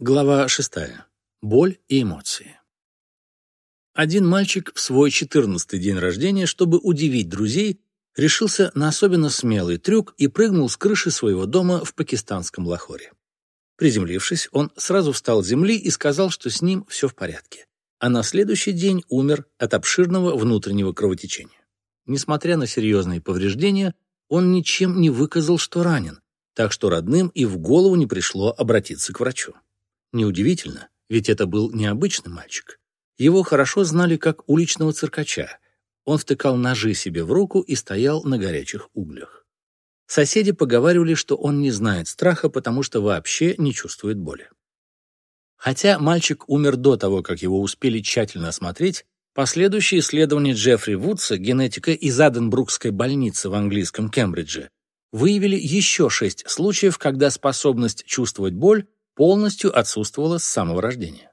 Глава 6. Боль и эмоции. Один мальчик в свой 14-й день рождения, чтобы удивить друзей, решился на особенно смелый трюк и прыгнул с крыши своего дома в пакистанском Лахоре. Приземлившись, он сразу встал с земли и сказал, что с ним все в порядке, а на следующий день умер от обширного внутреннего кровотечения. Несмотря на серьезные повреждения, он ничем не выказал, что ранен, так что родным и в голову не пришло обратиться к врачу. Неудивительно, ведь это был необычный мальчик. Его хорошо знали как уличного циркача. Он втыкал ножи себе в руку и стоял на горячих углях. Соседи поговаривали, что он не знает страха, потому что вообще не чувствует боли. Хотя мальчик умер до того, как его успели тщательно осмотреть, последующие исследования Джеффри Вудса, генетика из Аденбрукской больницы в английском Кембридже, выявили еще шесть случаев, когда способность чувствовать боль полностью отсутствовала с самого рождения.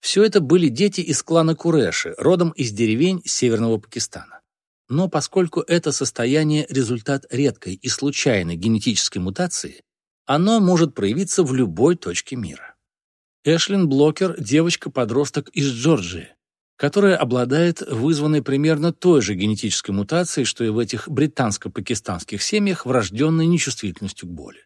Все это были дети из клана Куреши, родом из деревень Северного Пакистана. Но поскольку это состояние – результат редкой и случайной генетической мутации, оно может проявиться в любой точке мира. Эшлин Блокер – девочка-подросток из Джорджии, которая обладает вызванной примерно той же генетической мутацией, что и в этих британско-пакистанских семьях врожденной нечувствительностью к боли.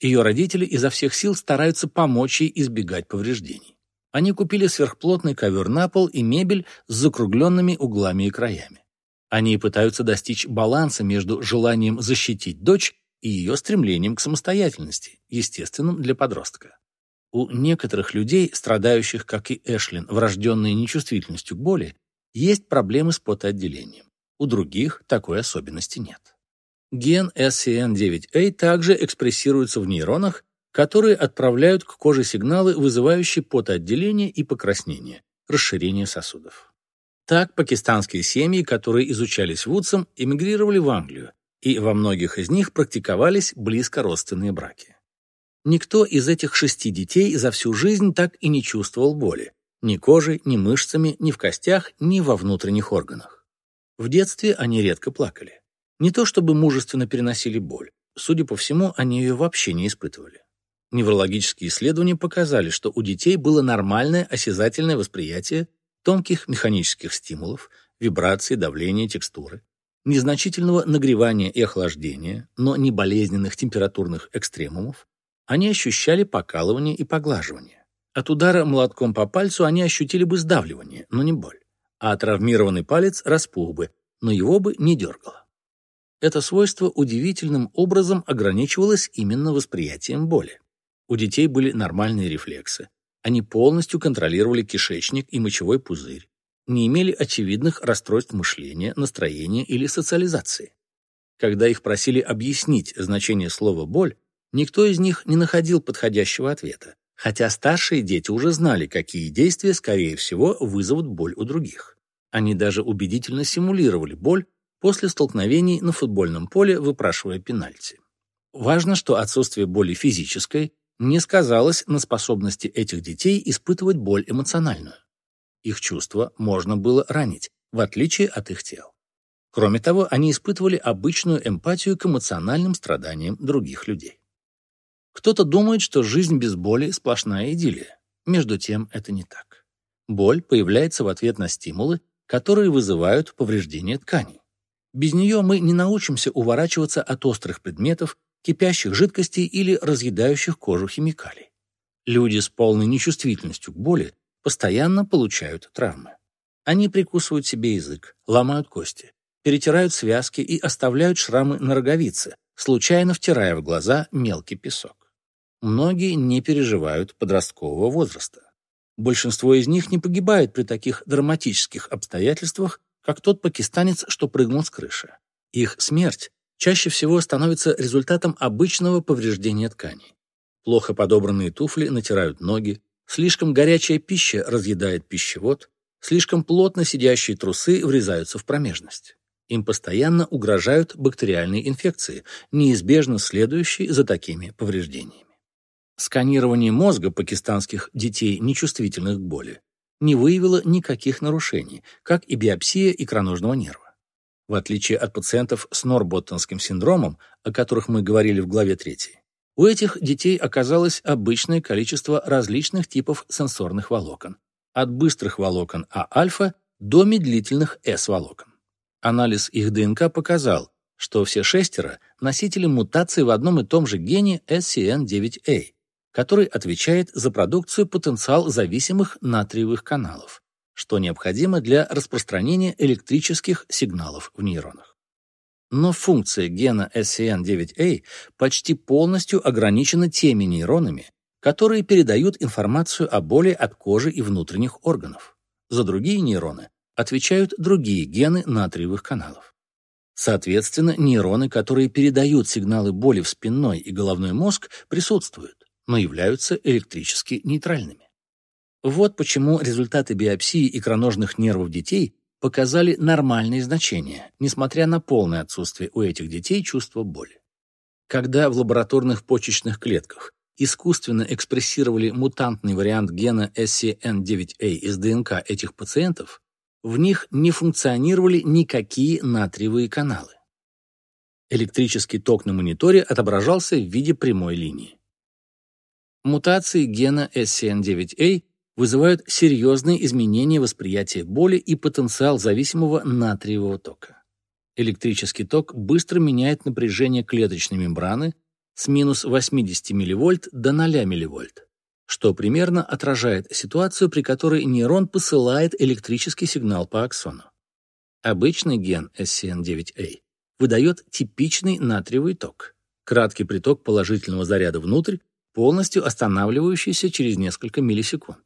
Ее родители изо всех сил стараются помочь ей избегать повреждений. Они купили сверхплотный ковер на пол и мебель с закругленными углами и краями. Они пытаются достичь баланса между желанием защитить дочь и ее стремлением к самостоятельности, естественным для подростка. У некоторых людей, страдающих, как и Эшлин, врожденной нечувствительностью к боли, есть проблемы с потоотделением. У других такой особенности нет. Ген SCN9A также экспрессируется в нейронах, которые отправляют к коже сигналы, вызывающие потоотделение и покраснение, расширение сосудов. Так, пакистанские семьи, которые изучались Вудсом, эмигрировали в Англию, и во многих из них практиковались близкородственные браки. Никто из этих шести детей за всю жизнь так и не чувствовал боли, ни кожей, ни мышцами, ни в костях, ни во внутренних органах. В детстве они редко плакали. Не то чтобы мужественно переносили боль. Судя по всему, они ее вообще не испытывали. Неврологические исследования показали, что у детей было нормальное осязательное восприятие тонких механических стимулов, вибрации, давления, текстуры, незначительного нагревания и охлаждения, но не болезненных температурных экстремумов. Они ощущали покалывание и поглаживание. От удара молотком по пальцу они ощутили бы сдавливание, но не боль. А травмированный палец распух бы, но его бы не дергало. Это свойство удивительным образом ограничивалось именно восприятием боли. У детей были нормальные рефлексы. Они полностью контролировали кишечник и мочевой пузырь, не имели очевидных расстройств мышления, настроения или социализации. Когда их просили объяснить значение слова «боль», никто из них не находил подходящего ответа, хотя старшие дети уже знали, какие действия, скорее всего, вызовут боль у других. Они даже убедительно симулировали боль, после столкновений на футбольном поле, выпрашивая пенальти. Важно, что отсутствие боли физической не сказалось на способности этих детей испытывать боль эмоциональную. Их чувства можно было ранить, в отличие от их тел. Кроме того, они испытывали обычную эмпатию к эмоциональным страданиям других людей. Кто-то думает, что жизнь без боли – сплошная идиллия. Между тем, это не так. Боль появляется в ответ на стимулы, которые вызывают повреждение тканей. Без нее мы не научимся уворачиваться от острых предметов, кипящих жидкостей или разъедающих кожу химикалий. Люди с полной нечувствительностью к боли постоянно получают травмы. Они прикусывают себе язык, ломают кости, перетирают связки и оставляют шрамы на роговице, случайно втирая в глаза мелкий песок. Многие не переживают подросткового возраста. Большинство из них не погибает при таких драматических обстоятельствах, как тот пакистанец, что прыгнул с крыши. Их смерть чаще всего становится результатом обычного повреждения тканей. Плохо подобранные туфли натирают ноги, слишком горячая пища разъедает пищевод, слишком плотно сидящие трусы врезаются в промежность. Им постоянно угрожают бактериальные инфекции, неизбежно следующие за такими повреждениями. Сканирование мозга пакистанских детей, нечувствительных к боли, не выявила никаких нарушений, как и биопсия икроножного нерва. В отличие от пациентов с норботтонским синдромом, о которых мы говорили в главе 3, У этих детей оказалось обычное количество различных типов сенсорных волокон, от быстрых волокон А-альфа до медлительных С-волокон. Анализ их ДНК показал, что все шестеро – носители мутации в одном и том же гене SCN9A, который отвечает за продукцию потенциал зависимых натриевых каналов, что необходимо для распространения электрических сигналов в нейронах. Но функция гена SCN9A почти полностью ограничена теми нейронами, которые передают информацию о боли от кожи и внутренних органов. За другие нейроны отвечают другие гены натриевых каналов. Соответственно, нейроны, которые передают сигналы боли в спинной и головной мозг, присутствуют, но являются электрически нейтральными. Вот почему результаты биопсии икроножных нервов детей показали нормальные значения, несмотря на полное отсутствие у этих детей чувства боли. Когда в лабораторных почечных клетках искусственно экспрессировали мутантный вариант гена SCN9A из ДНК этих пациентов, в них не функционировали никакие натриевые каналы. Электрический ток на мониторе отображался в виде прямой линии. Мутации гена SCN9A вызывают серьезные изменения восприятия боли и потенциал зависимого натриевого тока. Электрический ток быстро меняет напряжение клеточной мембраны с минус 80 мВ до 0 мВ, что примерно отражает ситуацию, при которой нейрон посылает электрический сигнал по аксону. Обычный ген SCN9A выдает типичный натриевый ток, краткий приток положительного заряда внутрь, полностью останавливающийся через несколько миллисекунд.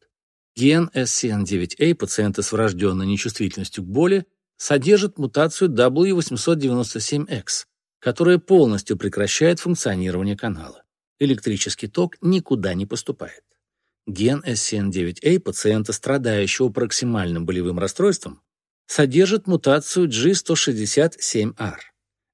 Ген SCN9A пациента с врожденной нечувствительностью к боли содержит мутацию W897X, которая полностью прекращает функционирование канала. Электрический ток никуда не поступает. Ген SCN9A пациента, страдающего проксимальным болевым расстройством, содержит мутацию G167R.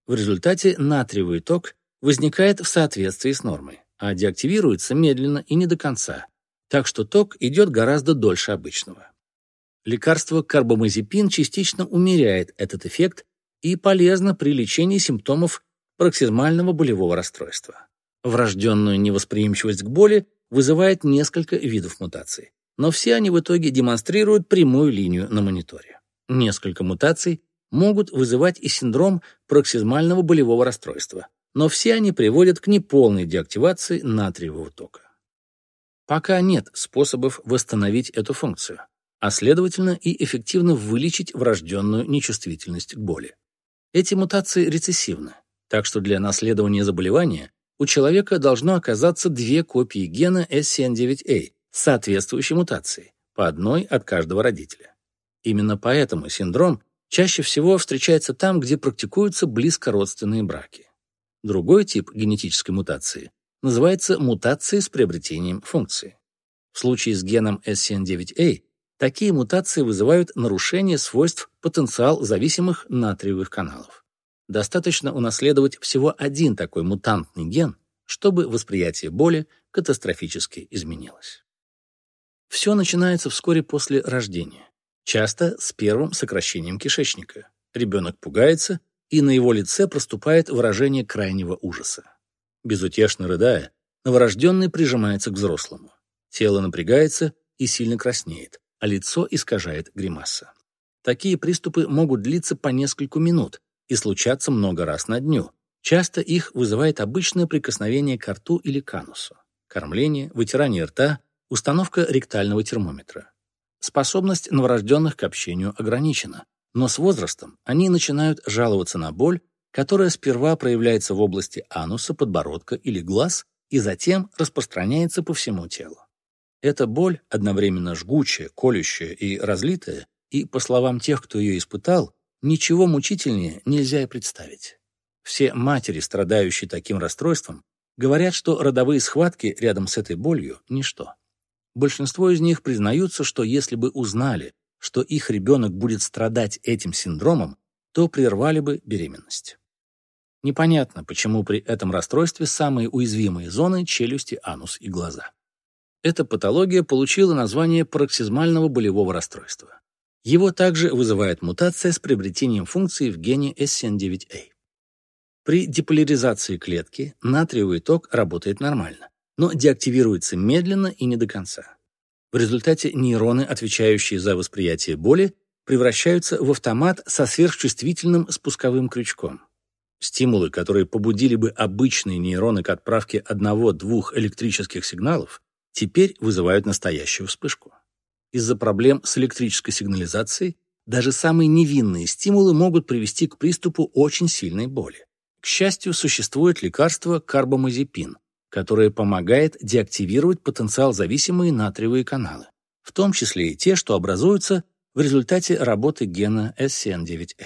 В результате натриевый ток возникает в соответствии с нормой, а деактивируется медленно и не до конца, так что ток идет гораздо дольше обычного. Лекарство карбамазепин частично умеряет этот эффект и полезно при лечении симптомов пароксизмального болевого расстройства. Врожденную невосприимчивость к боли вызывает несколько видов мутаций, но все они в итоге демонстрируют прямую линию на мониторе. Несколько мутаций могут вызывать и синдром пароксизмального болевого расстройства, но все они приводят к неполной деактивации натриевого тока. Пока нет способов восстановить эту функцию, а следовательно и эффективно вылечить врожденную нечувствительность к боли. Эти мутации рецессивны, так что для наследования заболевания у человека должно оказаться две копии гена SCN9A с соответствующей мутацией, по одной от каждого родителя. Именно поэтому синдром чаще всего встречается там, где практикуются близкородственные браки. Другой тип генетической мутации называется мутацией с приобретением функции. В случае с геном SCN9A такие мутации вызывают нарушение свойств потенциал зависимых натриевых каналов. Достаточно унаследовать всего один такой мутантный ген, чтобы восприятие боли катастрофически изменилось. Все начинается вскоре после рождения, часто с первым сокращением кишечника. Ребенок пугается, и на его лице проступает выражение крайнего ужаса. Безутешно рыдая, новорожденный прижимается к взрослому. Тело напрягается и сильно краснеет, а лицо искажает гримаса. Такие приступы могут длиться по несколько минут и случаться много раз на дню. Часто их вызывает обычное прикосновение к рту или к анусу. Кормление, вытирание рта, установка ректального термометра. Способность новорожденных к общению ограничена, но с возрастом они начинают жаловаться на боль которая сперва проявляется в области ануса, подбородка или глаз и затем распространяется по всему телу. Эта боль, одновременно жгучая, колющая и разлитая, и, по словам тех, кто ее испытал, ничего мучительнее нельзя и представить. Все матери, страдающие таким расстройством, говорят, что родовые схватки рядом с этой болью – ничто. Большинство из них признаются, что если бы узнали, что их ребенок будет страдать этим синдромом, то прервали бы беременность. Непонятно, почему при этом расстройстве самые уязвимые зоны – челюсти, анус и глаза. Эта патология получила название пароксизмального болевого расстройства. Его также вызывает мутация с приобретением функции в гене SCN9A. При деполяризации клетки натриевый ток работает нормально, но деактивируется медленно и не до конца. В результате нейроны, отвечающие за восприятие боли, превращаются в автомат со сверхчувствительным спусковым крючком. Стимулы, которые побудили бы обычные нейроны к отправке одного-двух электрических сигналов, теперь вызывают настоящую вспышку. Из-за проблем с электрической сигнализацией даже самые невинные стимулы могут привести к приступу очень сильной боли. К счастью, существует лекарство карбамазепин, которое помогает деактивировать потенциал зависимые натриевые каналы, в том числе и те, что образуются в результате работы гена SCN9A.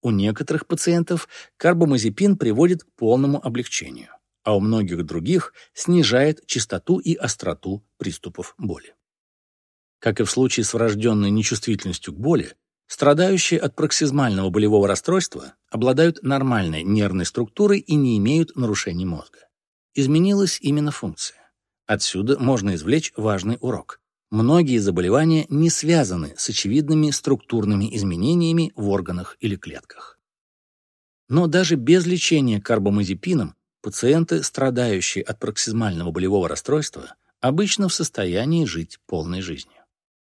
У некоторых пациентов карбамазепин приводит к полному облегчению, а у многих других снижает частоту и остроту приступов боли. Как и в случае с врожденной нечувствительностью к боли, страдающие от проксизмального болевого расстройства обладают нормальной нервной структурой и не имеют нарушений мозга. Изменилась именно функция. Отсюда можно извлечь важный урок. Многие заболевания не связаны с очевидными структурными изменениями в органах или клетках. Но даже без лечения карбамазепином пациенты, страдающие от проксизмального болевого расстройства, обычно в состоянии жить полной жизнью.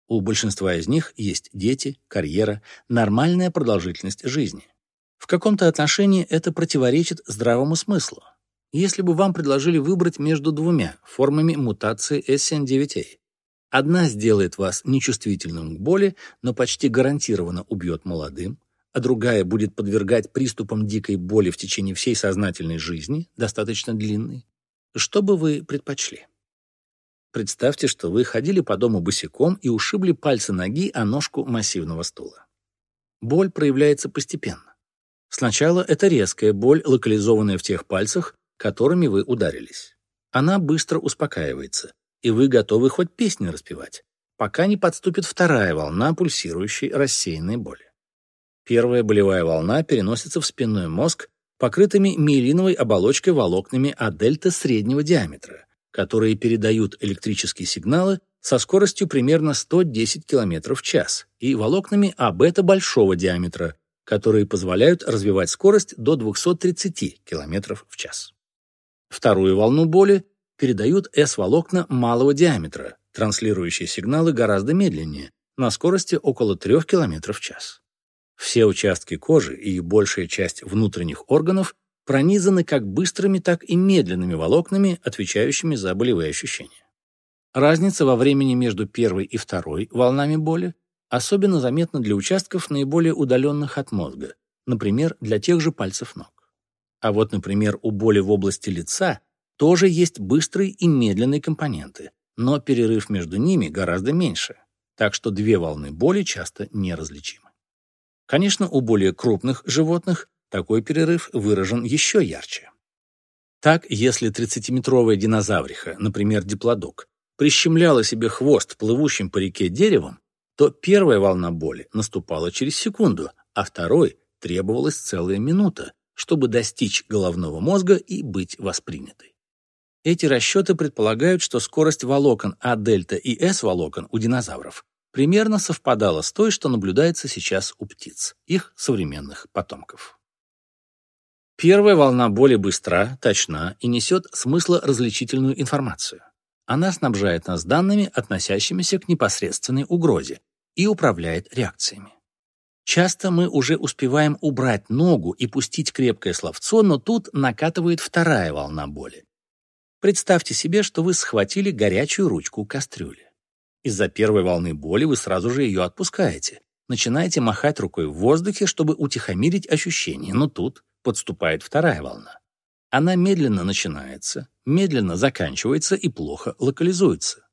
У большинства из них есть дети, карьера, нормальная продолжительность жизни. В каком-то отношении это противоречит здравому смыслу. Если бы вам предложили выбрать между двумя формами мутации SN9A, одна сделает вас нечувствительным к боли, но почти гарантированно убьет молодым, а другая будет подвергать приступам дикой боли в течение всей сознательной жизни, достаточно длинной, что бы вы предпочли? Представьте, что вы ходили по дому босиком и ушибли пальцы ноги о ножку массивного стула. Боль проявляется постепенно. Сначала это резкая боль, локализованная в тех пальцах, которыми вы ударились. Она быстро успокаивается, и вы готовы хоть песни распевать, пока не подступит вторая волна пульсирующей рассеянной боли. Первая болевая волна переносится в спинной мозг, покрытыми миелиновой оболочкой волокнами А-дельта среднего диаметра, которые передают электрические сигналы со скоростью примерно 110 км в час, и волокнами А-бета большого диаметра, которые позволяют развивать скорость до 230 км в час. Вторую волну боли передают S-волокна малого диаметра, транслирующие сигналы гораздо медленнее, на скорости около 3 км в час. Все участки кожи и большая часть внутренних органов пронизаны как быстрыми, так и медленными волокнами, отвечающими за болевые ощущения. Разница во времени между первой и второй волнами боли особенно заметна для участков наиболее удаленных от мозга, например, для тех же пальцев ног. А вот, например, у боли в области лица тоже есть быстрые и медленные компоненты, но перерыв между ними гораздо меньше, так что две волны боли часто неразличимы. Конечно, у более крупных животных такой перерыв выражен еще ярче. Так, если 30-метровая динозавриха, например, диплодок, прищемляла себе хвост плывущим по реке деревом, то первая волна боли наступала через секунду, а второй требовалась целая минута, чтобы достичь головного мозга и быть воспринятой. Эти расчеты предполагают, что скорость волокон А-дельта и С-волокон у динозавров примерно совпадала с той, что наблюдается сейчас у птиц, их современных потомков. Первая волна боли быстра, точна и несет смыслоразличительную информацию. Она снабжает нас данными, относящимися к непосредственной угрозе, и управляет реакциями. Часто мы уже успеваем убрать ногу и пустить крепкое словцо, но тут накатывает вторая волна боли. Представьте себе, что вы схватили горячую ручку кастрюли. Из-за первой волны боли вы сразу же ее отпускаете. Начинаете махать рукой в воздухе, чтобы утихомирить ощущение, но тут подступает вторая волна. Она медленно начинается, медленно заканчивается и плохо локализуется.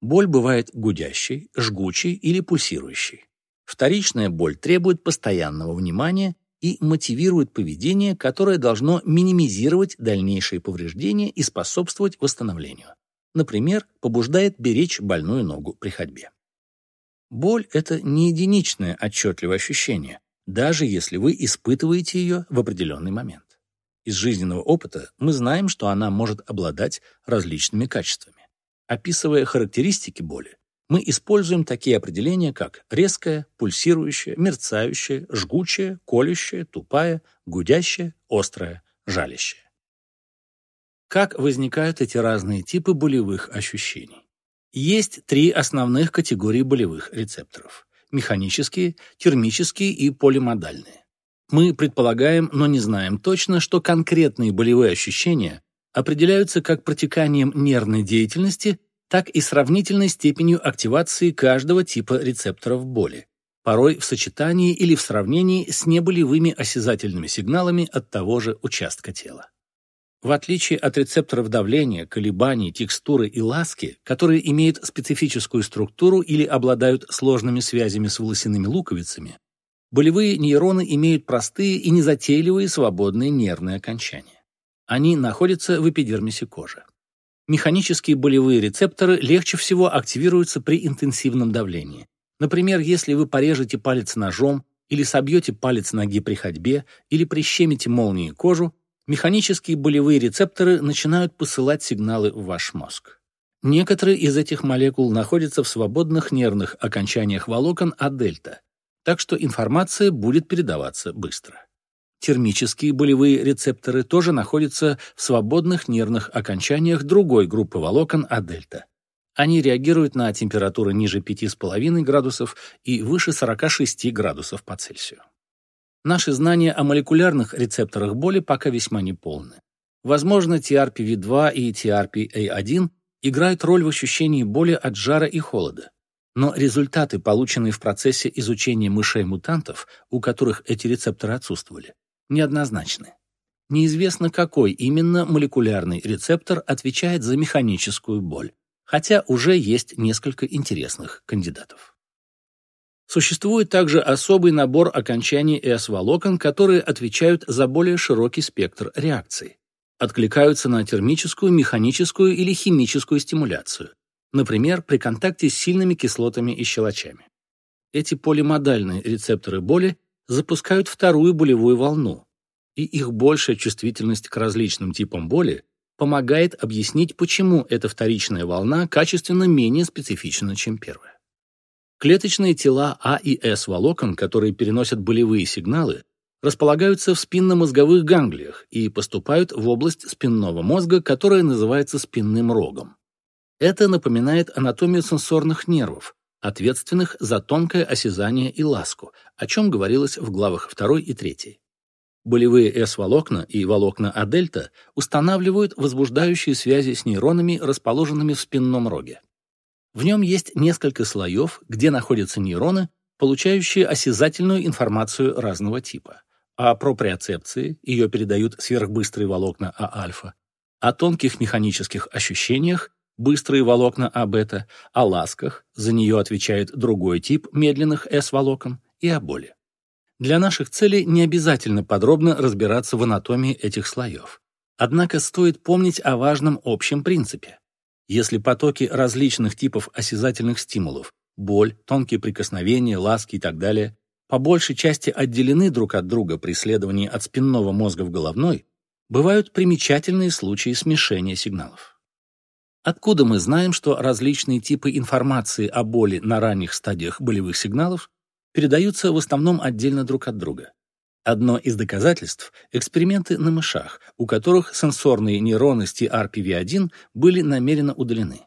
Боль бывает гудящей, жгучей или пульсирующей. Вторичная боль требует постоянного внимания и мотивирует поведение, которое должно минимизировать дальнейшие повреждения и способствовать восстановлению. Например, побуждает беречь больную ногу при ходьбе. Боль – это не единичное отчетливое ощущение, даже если вы испытываете ее в определенный момент. Из жизненного опыта мы знаем, что она может обладать различными качествами. Описывая характеристики боли, мы используем такие определения, как резкая, пульсирующая, мерцающая, жгучая, колющая, тупая, гудящая, острая, жалящая. Как возникают эти разные типы болевых ощущений? Есть три основных категории болевых рецепторов – механические, термические и полимодальные. Мы предполагаем, но не знаем точно, что конкретные болевые ощущения определяются как протеканием нервной деятельности, так и сравнительной степенью активации каждого типа рецепторов боли, порой в сочетании или в сравнении с неболевыми осязательными сигналами от того же участка тела. В отличие от рецепторов давления, колебаний, текстуры и ласки, которые имеют специфическую структуру или обладают сложными связями с волосяными луковицами, болевые нейроны имеют простые и незатейливые свободные нервные окончания. Они находятся в эпидермисе кожи. Механические болевые рецепторы легче всего активируются при интенсивном давлении. Например, если вы порежете палец ножом или собьете палец ноги при ходьбе или прищемите молнией кожу, механические болевые рецепторы начинают посылать сигналы в ваш мозг. Некоторые из этих молекул находятся в свободных нервных окончаниях волокон А-дельта, так что информация будет передаваться быстро. Термические болевые рецепторы тоже находятся в свободных нервных окончаниях другой группы волокон А-дельта. Они реагируют на температуры ниже 5,5 градусов и выше 46 градусов по Цельсию. Наши знания о молекулярных рецепторах боли пока весьма неполны. Возможно, TRPV2 и TRPA1 играют роль в ощущении боли от жара и холода. Но результаты, полученные в процессе изучения мышей-мутантов, у которых эти рецепторы отсутствовали, неоднозначны. Неизвестно, какой именно молекулярный рецептор отвечает за механическую боль, хотя уже есть несколько интересных кандидатов. Существует также особый набор окончаний S-волокон, которые отвечают за более широкий спектр реакций. Откликаются на термическую, механическую или химическую стимуляцию, например, при контакте с сильными кислотами и щелочами. Эти полимодальные рецепторы боли запускают вторую болевую волну, и их большая чувствительность к различным типам боли помогает объяснить, почему эта вторичная волна качественно менее специфична, чем первая. Клеточные тела А и С волокон, которые переносят болевые сигналы, располагаются в спинномозговых ганглиях и поступают в область спинного мозга, которая называется спинным рогом. Это напоминает анатомию сенсорных нервов, ответственных за тонкое осязание и ласку, о чем говорилось в главах 2 и 3. Болевые S-волокна и волокна А-дельта устанавливают возбуждающие связи с нейронами, расположенными в спинном роге. В нем есть несколько слоев, где находятся нейроны, получающие осязательную информацию разного типа. О проприоцепции, ее передают сверхбыстрые волокна А-альфа, о тонких механических ощущениях, быстрые волокна А-бета, о ласках, за нее отвечает другой тип медленных S-волокон, и о боли. Для наших целей не обязательно подробно разбираться в анатомии этих слоев. Однако стоит помнить о важном общем принципе. Если потоки различных типов осязательных стимулов – боль, тонкие прикосновения, ласки и так далее – по большей части отделены друг от друга при исследовании от спинного мозга в головной, бывают примечательные случаи смешения сигналов. Откуда мы знаем, что различные типы информации о боли на ранних стадиях болевых сигналов передаются в основном отдельно друг от друга? Одно из доказательств – эксперименты на мышах, у которых сенсорные нейроны TRPV1 были намеренно удалены.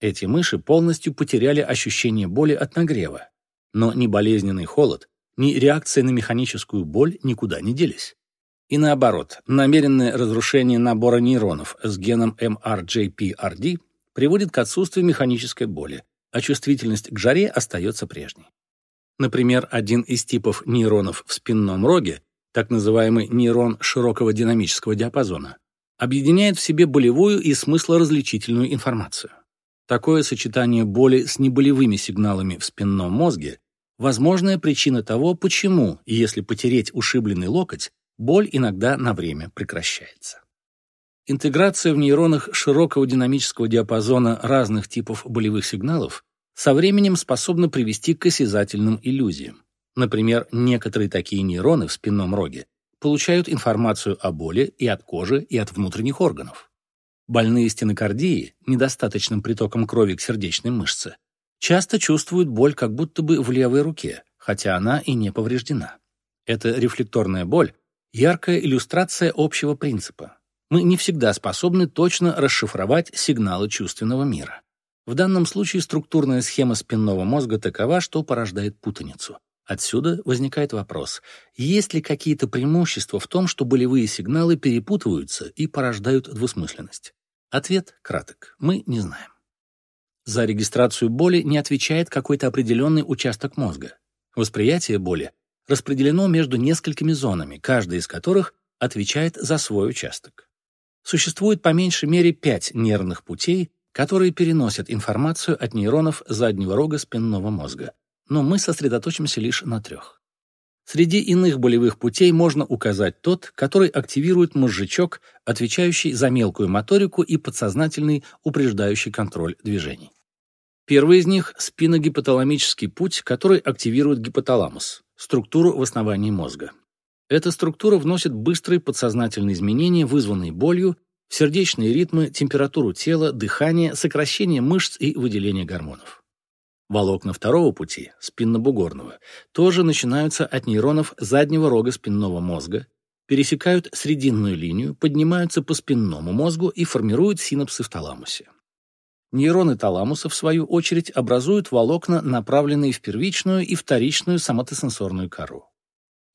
Эти мыши полностью потеряли ощущение боли от нагрева, но ни болезненный холод, ни реакция на механическую боль никуда не делись. И наоборот, намеренное разрушение набора нейронов с геном MRJPRD приводит к отсутствию механической боли, а чувствительность к жаре остается прежней. Например, один из типов нейронов в спинном роге, так называемый нейрон широкого динамического диапазона, объединяет в себе болевую и смыслоразличительную информацию. Такое сочетание боли с неболевыми сигналами в спинном мозге – возможная причина того, почему, если потереть ушибленный локоть, боль иногда на время прекращается. Интеграция в нейронах широкого динамического диапазона разных типов болевых сигналов со временем способна привести к осязательным иллюзиям. Например, некоторые такие нейроны в спинном роге получают информацию о боли и от кожи, и от внутренних органов. Больные стенокардии, недостаточным притоком крови к сердечной мышце, часто чувствуют боль как будто бы в левой руке, хотя она и не повреждена. Эта рефлекторная боль – яркая иллюстрация общего принципа. Мы не всегда способны точно расшифровать сигналы чувственного мира. В данном случае структурная схема спинного мозга такова, что порождает путаницу. Отсюда возникает вопрос, есть ли какие-то преимущества в том, что болевые сигналы перепутываются и порождают двусмысленность? Ответ краток. Мы не знаем. За регистрацию боли не отвечает какой-то определенный участок мозга. Восприятие боли распределено между несколькими зонами, каждая из которых отвечает за свой участок. Существует по меньшей мере пять нервных путей, которые переносят информацию от нейронов заднего рога спинного мозга, но мы сосредоточимся лишь на трех. Среди иных болевых путей можно указать тот, который активирует мозжечок, отвечающий за мелкую моторику и подсознательный упреждающий контроль движений. Первый из них – спиногипоталамический путь, который активирует гипоталамус, структуру в основании мозга. Эта структура вносит быстрые подсознательные изменения, вызванные болью, в сердечные ритмы, температуру тела, дыхание, сокращение мышц и выделение гормонов. Волокна второго пути, спиннобугорного, тоже начинаются от нейронов заднего рога спинного мозга, пересекают срединную линию, поднимаются по спинному мозгу и формируют синапсы в таламусе. Нейроны таламуса, в свою очередь, образуют волокна, направленные в первичную и вторичную соматосенсорную кору.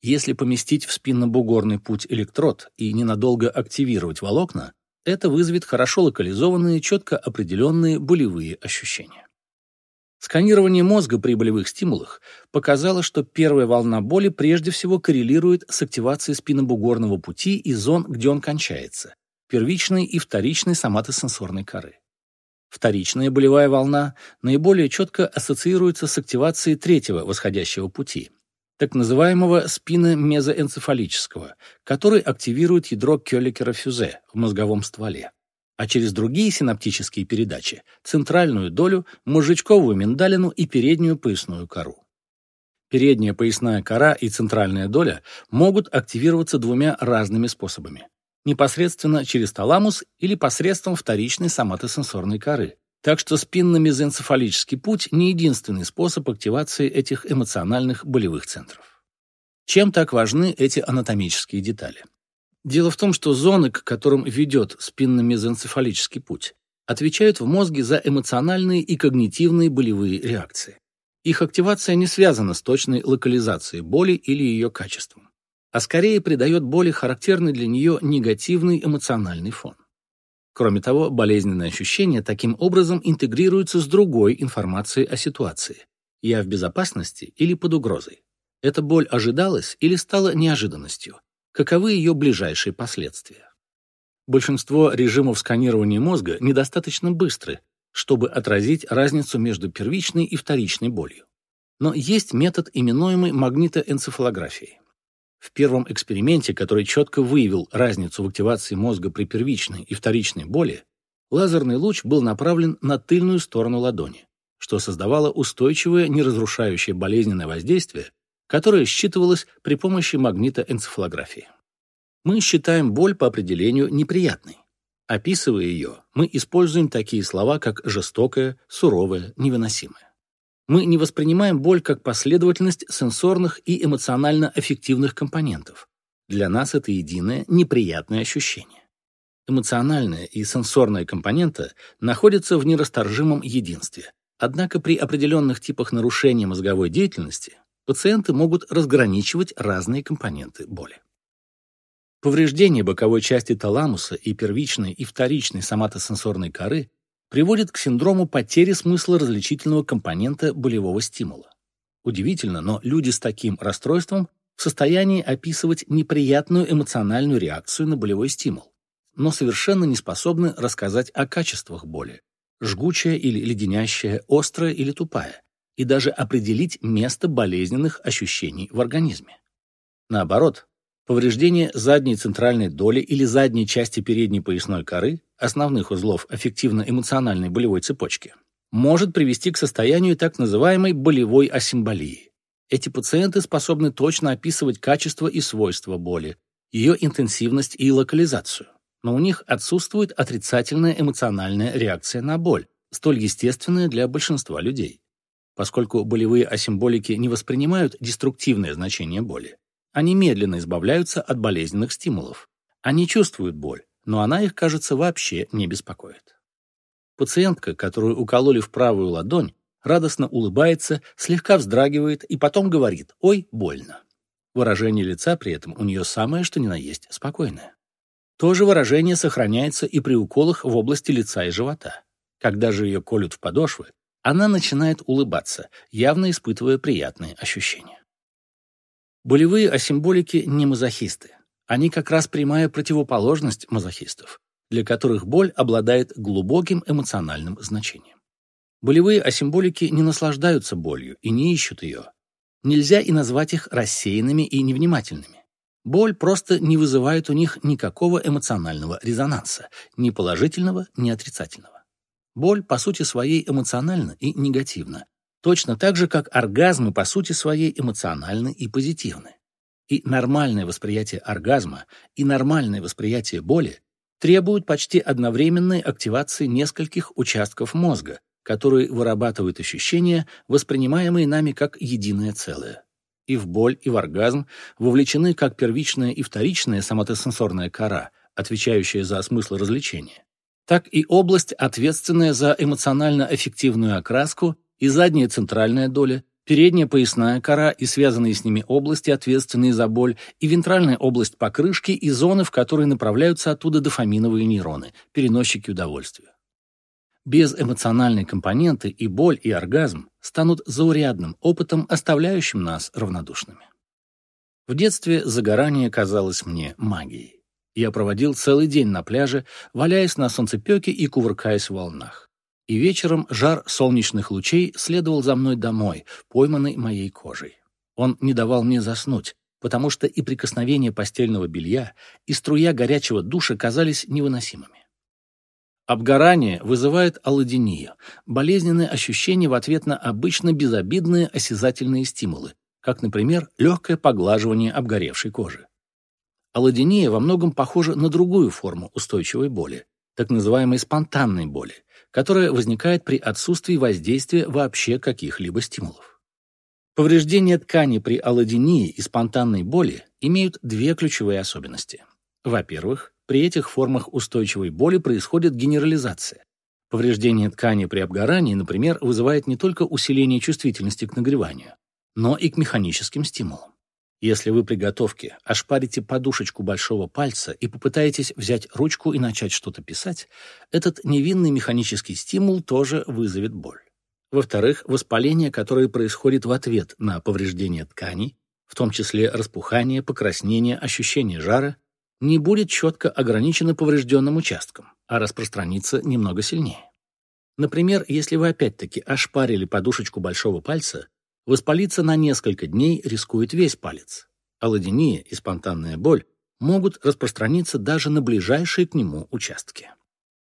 Если поместить в спиннобугорный путь электрод и ненадолго активировать волокна, это вызовет хорошо локализованные, четко определенные болевые ощущения. Сканирование мозга при болевых стимулах показало, что первая волна боли прежде всего коррелирует с активацией спиннобугорного пути и зон, где он кончается, первичной и вторичной соматосенсорной коры. Вторичная болевая волна наиболее четко ассоциируется с активацией третьего восходящего пути, так называемого спиномезоэнцефалического, который активирует ядро Кёлликера-Фюзе в мозговом стволе а через другие синаптические передачи – центральную долю, мозжечковую миндалину и переднюю поясную кору. Передняя поясная кора и центральная доля могут активироваться двумя разными способами. Непосредственно через таламус или посредством вторичной соматосенсорной коры. Так что спинно-мезоэнцефалический путь – не единственный способ активации этих эмоциональных болевых центров. Чем так важны эти анатомические детали? Дело в том, что зоны, к которым ведет спинно-мезоэнцефалический путь, отвечают в мозге за эмоциональные и когнитивные болевые реакции. Их активация не связана с точной локализацией боли или ее качеством, а скорее придает боли характерный для нее негативный эмоциональный фон. Кроме того, болезненные ощущения таким образом интегрируются с другой информацией о ситуации. Я в безопасности или под угрозой? Эта боль ожидалась или стала неожиданностью? Каковы ее ближайшие последствия? Большинство режимов сканирования мозга недостаточно быстры, чтобы отразить разницу между первичной и вторичной болью. Но есть метод, именуемый магнитоэнцефалографией. В первом эксперименте, который четко выявил разницу в активации мозга при первичной и вторичной боли, лазерный луч был направлен на тыльную сторону ладони, что создавало устойчивое, неразрушающее болезненное воздействие, которая считывалась при помощи магнитоэнцефалографии. Мы считаем боль по определению неприятной. Описывая ее, мы используем такие слова, как жестокая, суровая, невыносимая. Мы не воспринимаем боль как последовательность сенсорных и эмоционально-аффективных компонентов. Для нас это единое неприятное ощущение. Эмоциональная и сенсорная компонента находятся в нерасторжимом единстве. Однако при определенных типах нарушения мозговой деятельности пациенты могут разграничивать разные компоненты боли. Повреждение боковой части таламуса и первичной и вторичной соматосенсорной коры приводит к синдрому потери смысла различительного компонента болевого стимула. Удивительно, но люди с таким расстройством в состоянии описывать неприятную эмоциональную реакцию на болевой стимул, но совершенно не способны рассказать о качествах боли – жгучая или леденящая, острая или тупая, и даже определить место болезненных ощущений в организме. Наоборот, повреждение задней центральной доли или задней части передней поясной коры, основных узлов аффективно-эмоциональной болевой цепочки, может привести к состоянию так называемой болевой асимболии. Эти пациенты способны точно описывать качество и свойства боли, ее интенсивность и локализацию, но у них отсутствует отрицательная эмоциональная реакция на боль, столь естественная для большинства людей. поскольку болевые асимболики не воспринимают деструктивное значение боли. Они медленно избавляются от болезненных стимулов. Они чувствуют боль, но она их, кажется, вообще не беспокоит. Пациентка, которую укололи в правую ладонь, радостно улыбается, слегка вздрагивает и потом говорит «Ой, больно». Выражение лица при этом у нее самое, что ни на есть, спокойное. То же выражение сохраняется и при уколах в области лица и живота. Когда же ее колют в подошвы, она начинает улыбаться, явно испытывая приятные ощущения. Болевые асимболики не мазохисты. Они как раз прямая противоположность мазохистов, для которых боль обладает глубоким эмоциональным значением. Болевые асимболики не наслаждаются болью и не ищут ее. Нельзя и назвать их рассеянными и невнимательными. Боль просто не вызывает у них никакого эмоционального резонанса, ни положительного, ни отрицательного. Боль по сути своей эмоциональна и негативна, точно так же, как оргазмы по сути своей эмоциональны и позитивны. И нормальное восприятие оргазма и нормальное восприятие боли требуют почти одновременной активации нескольких участков мозга, которые вырабатывают ощущения, воспринимаемые нами как единое целое и в боль, и в оргазм вовлечены как первичная и вторичная соматосенсорная кора, отвечающая за смысл развлечения, так и область, ответственная за эмоционально-эффективную окраску, и задняя центральная доля, передняя поясная кора и связанные с ними области, ответственные за боль, и вентральная область покрышки и зоны, в которые направляются оттуда дофаминовые нейроны, переносчики удовольствия. Без эмоциональной компоненты и боль, и оргазм станут заурядным опытом, оставляющим нас равнодушными. В детстве загорание казалось мне магией. Я проводил целый день на пляже, валяясь на солнцепеке и кувыркаясь в волнах. И вечером жар солнечных лучей следовал за мной домой, пойманный моей кожей. Он не давал мне заснуть, потому что и прикосновение постельного белья, и струя горячего душа казались невыносимыми. Обгорание вызывает аллодинию, болезненные ощущения в ответ на обычно безобидные осязательные стимулы, как, например, легкое поглаживание обгоревшей кожи. Аллодиния во многом похожа на другую форму устойчивой боли, так называемой спонтанной боли, которая возникает при отсутствии воздействия вообще каких-либо стимулов. Повреждения ткани при аллодинии и спонтанной боли имеют две ключевые особенности. Во-первых, при этих формах устойчивой боли происходит генерализация. Повреждение ткани при обгорании, например, вызывает не только усиление чувствительности к нагреванию, но и к механическим стимулам. Если вы при готовке ошпарите подушечку большого пальца и попытаетесь взять ручку и начать что-то писать, этот невинный механический стимул тоже вызовет боль. Во-вторых, воспаление, которое происходит в ответ на повреждение тканей, в том числе распухание, покраснение, ощущение жара, не будет четко ограничено поврежденным участком, а распространится немного сильнее. Например, если вы опять-таки ошпарили подушечку большого пальца, воспалиться на несколько дней рискует весь палец. Аллодиния и спонтанная боль могут распространиться даже на ближайшие к нему участки.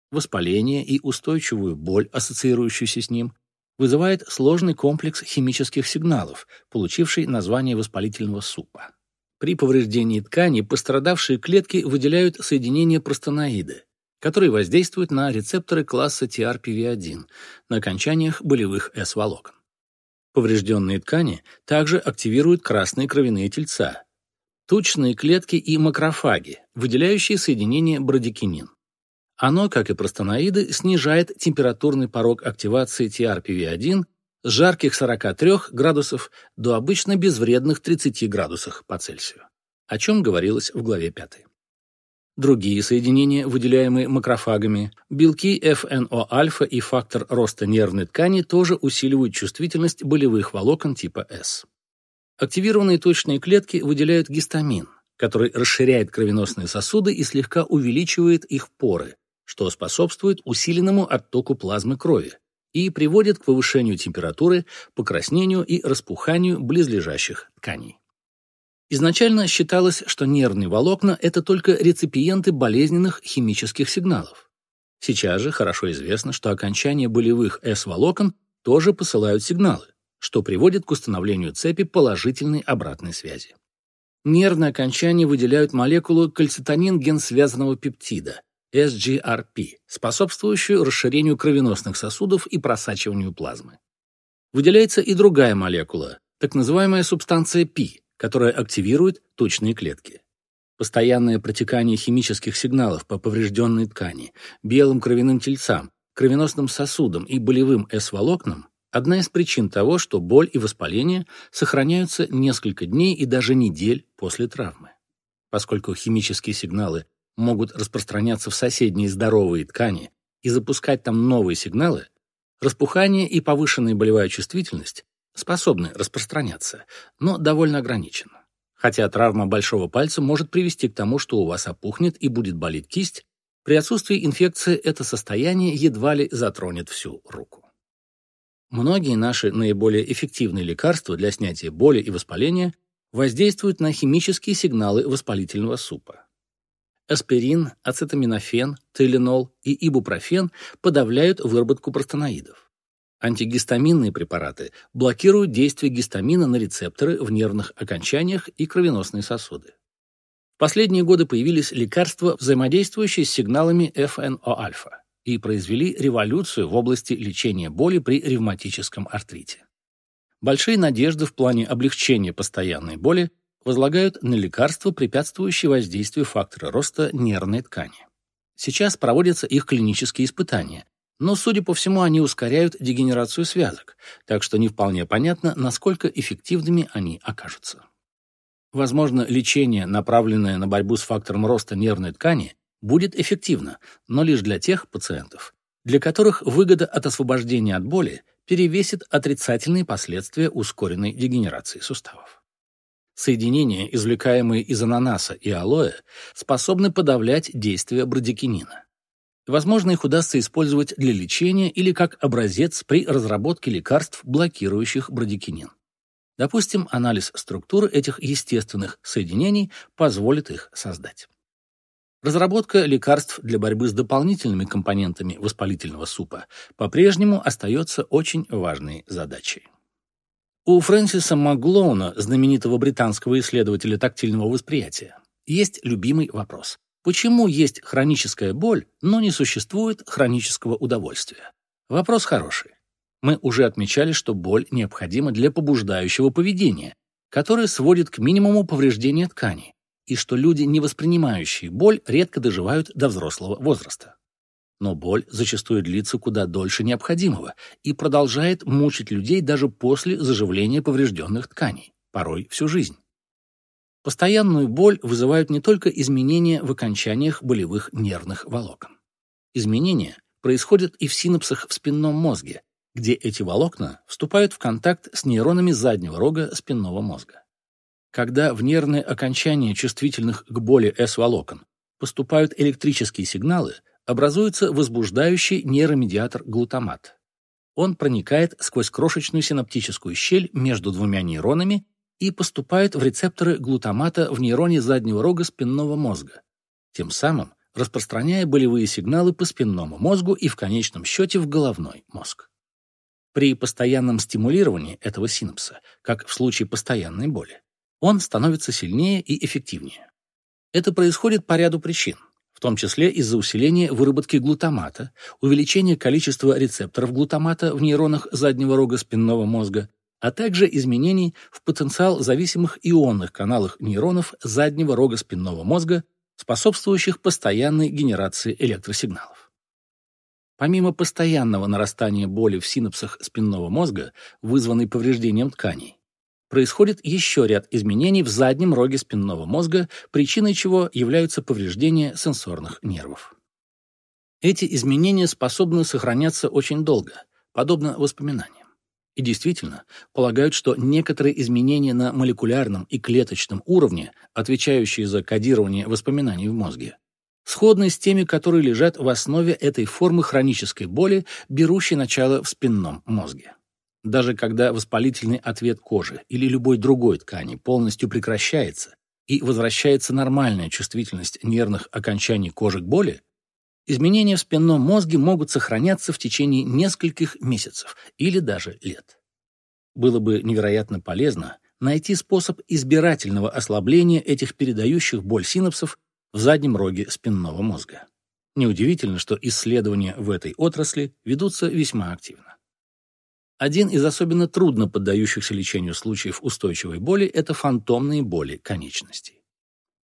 Воспаление и устойчивую боль, ассоциирующуюся с ним, вызывает сложный комплекс химических сигналов, получивший название воспалительного супа. При повреждении ткани пострадавшие клетки выделяют соединения простаноиды, которые воздействуют на рецепторы класса TRPV1 на окончаниях болевых S-волокон. Поврежденные ткани также активируют красные кровяные тельца, тучные клетки и макрофаги, выделяющие соединение брадикинин. Оно, как и простаноиды, снижает температурный порог активации TRPV1 с жарких 43 градусов до обычно безвредных 30 градусов по Цельсию, о чем говорилось в главе 5. Другие соединения, выделяемые макрофагами, белки ФНО-альфа и фактор роста нервной ткани тоже усиливают чувствительность болевых волокон типа С. Активированные точные клетки выделяют гистамин, который расширяет кровеносные сосуды и слегка увеличивает их поры, что способствует усиленному оттоку плазмы крови, и приводит к повышению температуры, покраснению и распуханию близлежащих тканей. Изначально считалось, что нервные волокна – это только реципиенты болезненных химических сигналов. Сейчас же хорошо известно, что окончания болевых S-волокон тоже посылают сигналы, что приводит к установлению цепи положительной обратной связи. Нервные окончания выделяют молекулу кальцитонин ген-связанного пептида, SGRP, способствующую расширению кровеносных сосудов и просачиванию плазмы. выделяется и другая молекула, так называемая субстанция π, которая активирует точные клетки. Постоянное протекание химических сигналов по поврежденной ткани, белым кровяным тельцам, кровеносным сосудам и болевым S-волокнам – одна из причин того, что боль и воспаление сохраняются несколько дней и даже недель после травмы. Поскольку химические сигналы могут распространяться в соседние здоровые ткани и запускать там новые сигналы, распухание и повышенная болевая чувствительность способны распространяться, но довольно ограниченно. Хотя травма большого пальца может привести к тому, что у вас опухнет и будет болеть кисть, при отсутствии инфекции это состояние едва ли затронет всю руку. Многие наши наиболее эффективные лекарства для снятия боли и воспаления воздействуют на химические сигналы воспалительного супа. Аспирин, ацетаминофен, теленол и ибупрофен подавляют выработку простаноидов. Антигистаминные препараты блокируют действие гистамина на рецепторы в нервных окончаниях и кровеносные сосуды. В последние годы появились лекарства, взаимодействующие с сигналами ФНО-альфа и произвели революцию в области лечения боли при ревматическом артрите. Большие надежды в плане облегчения постоянной боли возлагают на лекарства, препятствующие воздействию фактора роста нервной ткани. Сейчас проводятся их клинические испытания, но, судя по всему, они ускоряют дегенерацию связок, так что не вполне понятно, насколько эффективными они окажутся. Возможно, лечение, направленное на борьбу с фактором роста нервной ткани, будет эффективно, но лишь для тех пациентов, для которых выгода от освобождения от боли перевесит отрицательные последствия ускоренной дегенерации суставов. Соединения, извлекаемые из ананаса и алоэ, способны подавлять действие брадикинина. Возможно, их удастся использовать для лечения или как образец при разработке лекарств, блокирующих брадикинин. Допустим, анализ структуры этих естественных соединений позволит их создать. Разработка лекарств для борьбы с дополнительными компонентами воспалительного супа по-прежнему остается очень важной задачей. У Фрэнсиса Маглоуна, знаменитого британского исследователя тактильного восприятия, есть любимый вопрос. Почему есть хроническая боль, но не существует хронического удовольствия? Вопрос хороший. Мы уже отмечали, что боль необходима для побуждающего поведения, которое сводит к минимуму повреждения тканей, и что люди, не воспринимающие боль, редко доживают до взрослого возраста. Но боль зачастую длится куда дольше необходимого и продолжает мучить людей даже после заживления поврежденных тканей, порой всю жизнь. Постоянную боль вызывают не только изменения в окончаниях болевых нервных волокон. Изменения происходят и в синапсах в спинном мозге, где эти волокна вступают в контакт с нейронами заднего рога спинного мозга. Когда в нервные окончания чувствительных к боли S-волокон поступают электрические сигналы, образуется возбуждающий нейромедиатор глутамат. Он проникает сквозь крошечную синаптическую щель между двумя нейронами и поступает в рецепторы глутамата в нейроне заднего рога спинного мозга, тем самым распространяя болевые сигналы по спинному мозгу и в конечном счете в головной мозг. При постоянном стимулировании этого синапса, как в случае постоянной боли, он становится сильнее и эффективнее. Это происходит по ряду причин, в том числе из-за усиления выработки глутамата, увеличения количества рецепторов глутамата в нейронах заднего рога спинного мозга, а также изменений в потенциал зависимых ионных каналах нейронов заднего рога спинного мозга, способствующих постоянной генерации электросигналов. Помимо постоянного нарастания боли в синапсах спинного мозга, вызванной повреждением тканей, происходит еще ряд изменений в заднем роге спинного мозга, причиной чего являются повреждения сенсорных нервов. Эти изменения способны сохраняться очень долго, подобно воспоминаниям. И действительно, полагают, что некоторые изменения на молекулярном и клеточном уровне, отвечающие за кодирование воспоминаний в мозге, сходны с теми, которые лежат в основе этой формы хронической боли, берущей начало в спинном мозге. Даже когда воспалительный ответ кожи или любой другой ткани полностью прекращается и возвращается нормальная чувствительность нервных окончаний кожи к боли, Изменения в спинном мозге могут сохраняться в течение нескольких месяцев или даже лет. Было бы невероятно полезно найти способ избирательного ослабления этих передающих боль синапсов в заднем роге спинного мозга. Неудивительно, что исследования в этой отрасли ведутся весьма активно. Один из особенно трудно поддающихся лечению случаев устойчивой боли – это фантомные боли конечностей.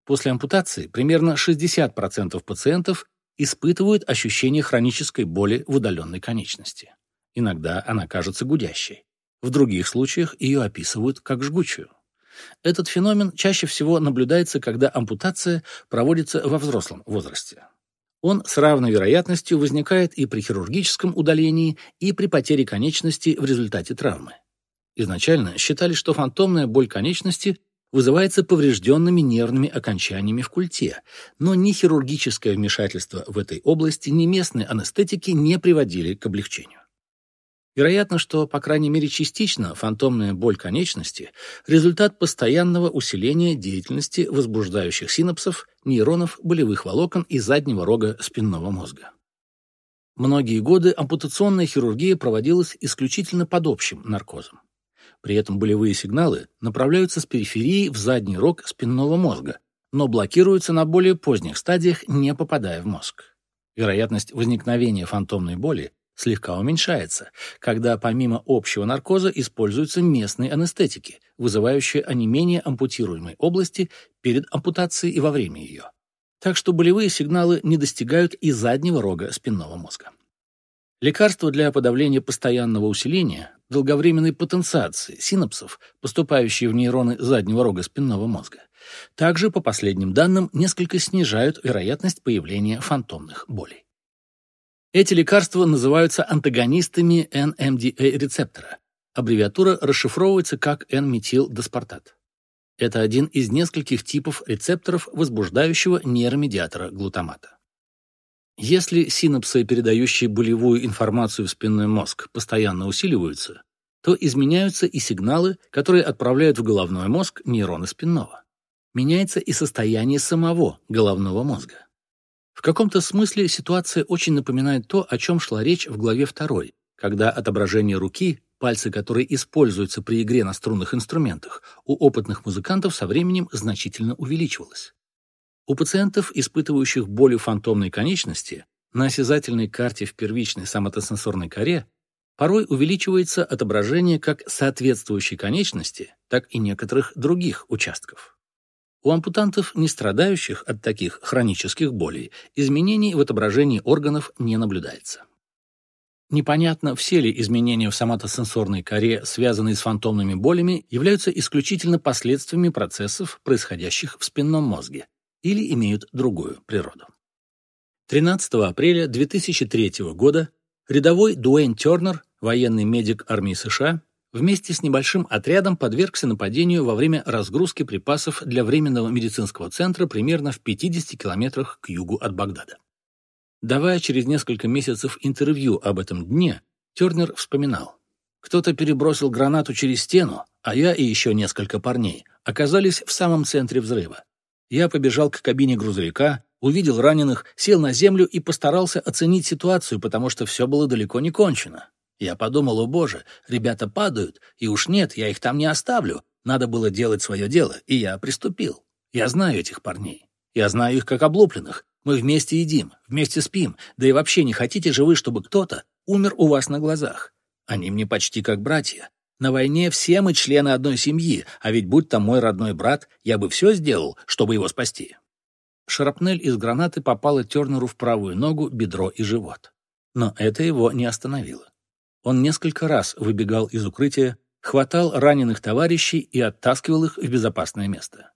После ампутации примерно 60% пациентов испытывают ощущение хронической боли в удаленной конечности. Иногда она кажется гудящей. В других случаях ее описывают как жгучую. Этот феномен чаще всего наблюдается, когда ампутация проводится во взрослом возрасте. Он с равной вероятностью возникает и при хирургическом удалении, и при потере конечности в результате травмы. Изначально считали, что фантомная боль конечности вызывается поврежденными нервными окончаниями в культе, но ни хирургическое вмешательство в этой области, ни местные анестетики не приводили к облегчению. Вероятно, что, по крайней мере частично, фантомная боль конечности – результат постоянного усиления деятельности возбуждающих синапсов, нейронов, болевых волокон и заднего рога спинного мозга. Многие годы ампутационная хирургия проводилась исключительно под общим наркозом. При этом болевые сигналы направляются с периферии в задний рог спинного мозга, но блокируются на более поздних стадиях, не попадая в мозг. Вероятность возникновения фантомной боли слегка уменьшается, когда помимо общего наркоза используются местные анестетики, вызывающие онемение ампутируемой области перед ампутацией и во время ее. Так что болевые сигналы не достигают и заднего рога спинного мозга. Лекарства для подавления постоянного усиления, долговременной потенциации синапсов, поступающие в нейроны заднего рога спинного мозга, также, по последним данным, несколько снижают вероятность появления фантомных болей. Эти лекарства называются антагонистами NMDA-рецептора. Аббревиатура расшифровывается как N-метилдоспартат. Это один из нескольких типов рецепторов возбуждающего нейромедиатора глутамата. Если синапсы, передающие болевую информацию в спинной мозг, постоянно усиливаются, то изменяются и сигналы, которые отправляют в головной мозг нейроны спинного. Меняется и состояние самого головного мозга. В каком-то смысле ситуация очень напоминает то, о чем шла речь в главе 2, когда отображение руки, пальцы которой используются при игре на струнных инструментах, у опытных музыкантов со временем значительно увеличивалось. У пациентов, испытывающих боль фантомной конечности, на осязательной карте в первичной соматосенсорной коре порой увеличивается отображение как соответствующей конечности, так и некоторых других участков. У ампутантов, не страдающих от таких хронических болей, изменений в отображении органов не наблюдается. Непонятно, все ли изменения в соматосенсорной коре, связанные с фантомными болями, являются исключительно последствиями процессов, происходящих в спинном мозге, или имеют другую природу. 13 апреля 2003 года рядовой Дуэйн Тернер, военный медик армии США, вместе с небольшим отрядом подвергся нападению во время разгрузки припасов для временного медицинского центра примерно в 50 километрах к югу от Багдада. Давая через несколько месяцев интервью об этом дне, Тернер вспоминал. «Кто-то перебросил гранату через стену, а я и еще несколько парней оказались в самом центре взрыва. Я побежал к кабине грузовика, увидел раненых, сел на землю и постарался оценить ситуацию, потому что все было далеко не кончено. Я подумал, о боже, ребята падают, и уж нет, я их там не оставлю. Надо было делать свое дело, и я приступил. Я знаю этих парней. Я знаю их как облупленных. Мы вместе едим, вместе спим, да и вообще не хотите же вы, чтобы кто-то умер у вас на глазах. Они мне почти как братья. На войне все мы члены одной семьи, а ведь будь там мой родной брат, я бы все сделал, чтобы его спасти. Шрапнель из гранаты попала Тернеру в правую ногу, бедро и живот. Но это его не остановило. Он несколько раз выбегал из укрытия, хватал раненых товарищей и оттаскивал их в безопасное место.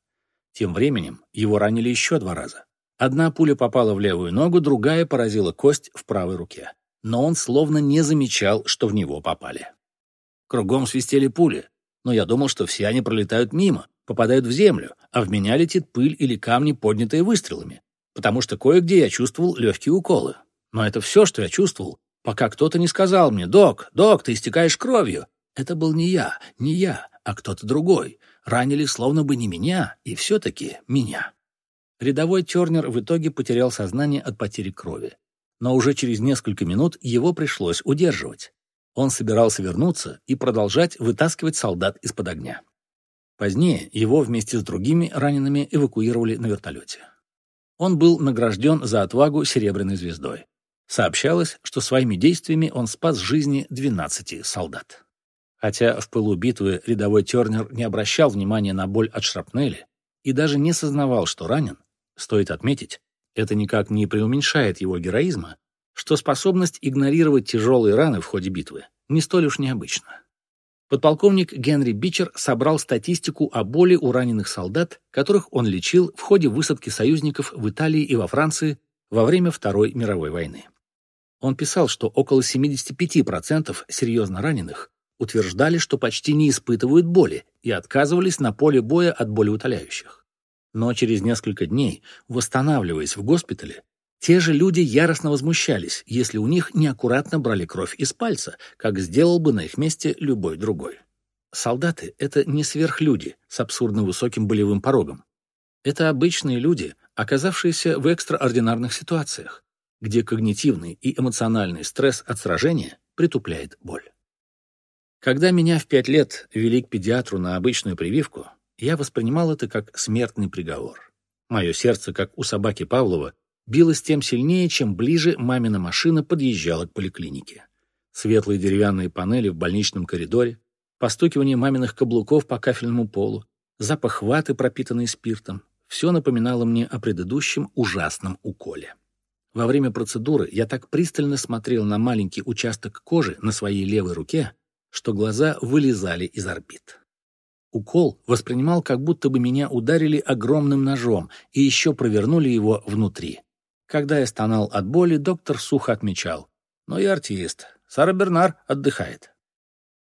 Тем временем его ранили еще два раза. Одна пуля попала в левую ногу, другая поразила кость в правой руке. Но он словно не замечал, что в него попали. Кругом свистели пули, но я думал, что все они пролетают мимо, попадают в землю, а в меня летит пыль или камни, поднятые выстрелами, потому что кое-где я чувствовал легкие уколы. Но это все, что я чувствовал, пока кто-то не сказал мне, «Док, док, ты истекаешь кровью». Это был не я, не я, а кто-то другой. Ранили словно бы не меня, и все-таки меня. Рядовой Тернер в итоге потерял сознание от потери крови. Но уже через несколько минут его пришлось удерживать. Он собирался вернуться и продолжать вытаскивать солдат из-под огня. Позднее его вместе с другими ранеными эвакуировали на вертолете. Он был награжден за отвагу Серебряной звездой. Сообщалось, что своими действиями он спас жизни 12 солдат. Хотя в пылу битвы рядовой Тернер не обращал внимания на боль от шрапнели и даже не сознавал, что ранен, стоит отметить, это никак не преуменьшает его героизма, что способность игнорировать тяжелые раны в ходе битвы не столь уж необычна. Подполковник Генри Бичер собрал статистику о боли у раненых солдат, которых он лечил в ходе высадки союзников в Италии и во Франции во время Второй мировой войны. Он писал, что около 75% серьезно раненых утверждали, что почти не испытывают боли и отказывались на поле боя от болеутоляющих. Но через несколько дней, восстанавливаясь в госпитале, те же люди яростно возмущались, если у них неаккуратно брали кровь из пальца, как сделал бы на их месте любой другой. Солдаты — это не сверхлюди с абсурдно высоким болевым порогом. Это обычные люди, оказавшиеся в экстраординарных ситуациях, где когнитивный и эмоциональный стресс от сражения притупляет боль. Когда меня в пять лет вели к педиатру на обычную прививку, я воспринимал это как смертный приговор. Мое сердце, как у собаки Павлова, билось тем сильнее, чем ближе мамина машина подъезжала к поликлинике. Светлые деревянные панели в больничном коридоре, постукивание маминых каблуков по кафельному полу, запах ваты, пропитанный спиртом — все напоминало мне о предыдущем ужасном уколе. Во время процедуры я так пристально смотрел на маленький участок кожи на своей левой руке, что глаза вылезали из орбит. Укол воспринимал, как будто бы меня ударили огромным ножом и еще провернули его внутри. Когда я стонал от боли, доктор сухо отмечал. «Но я артист. Сара Бернар отдыхает».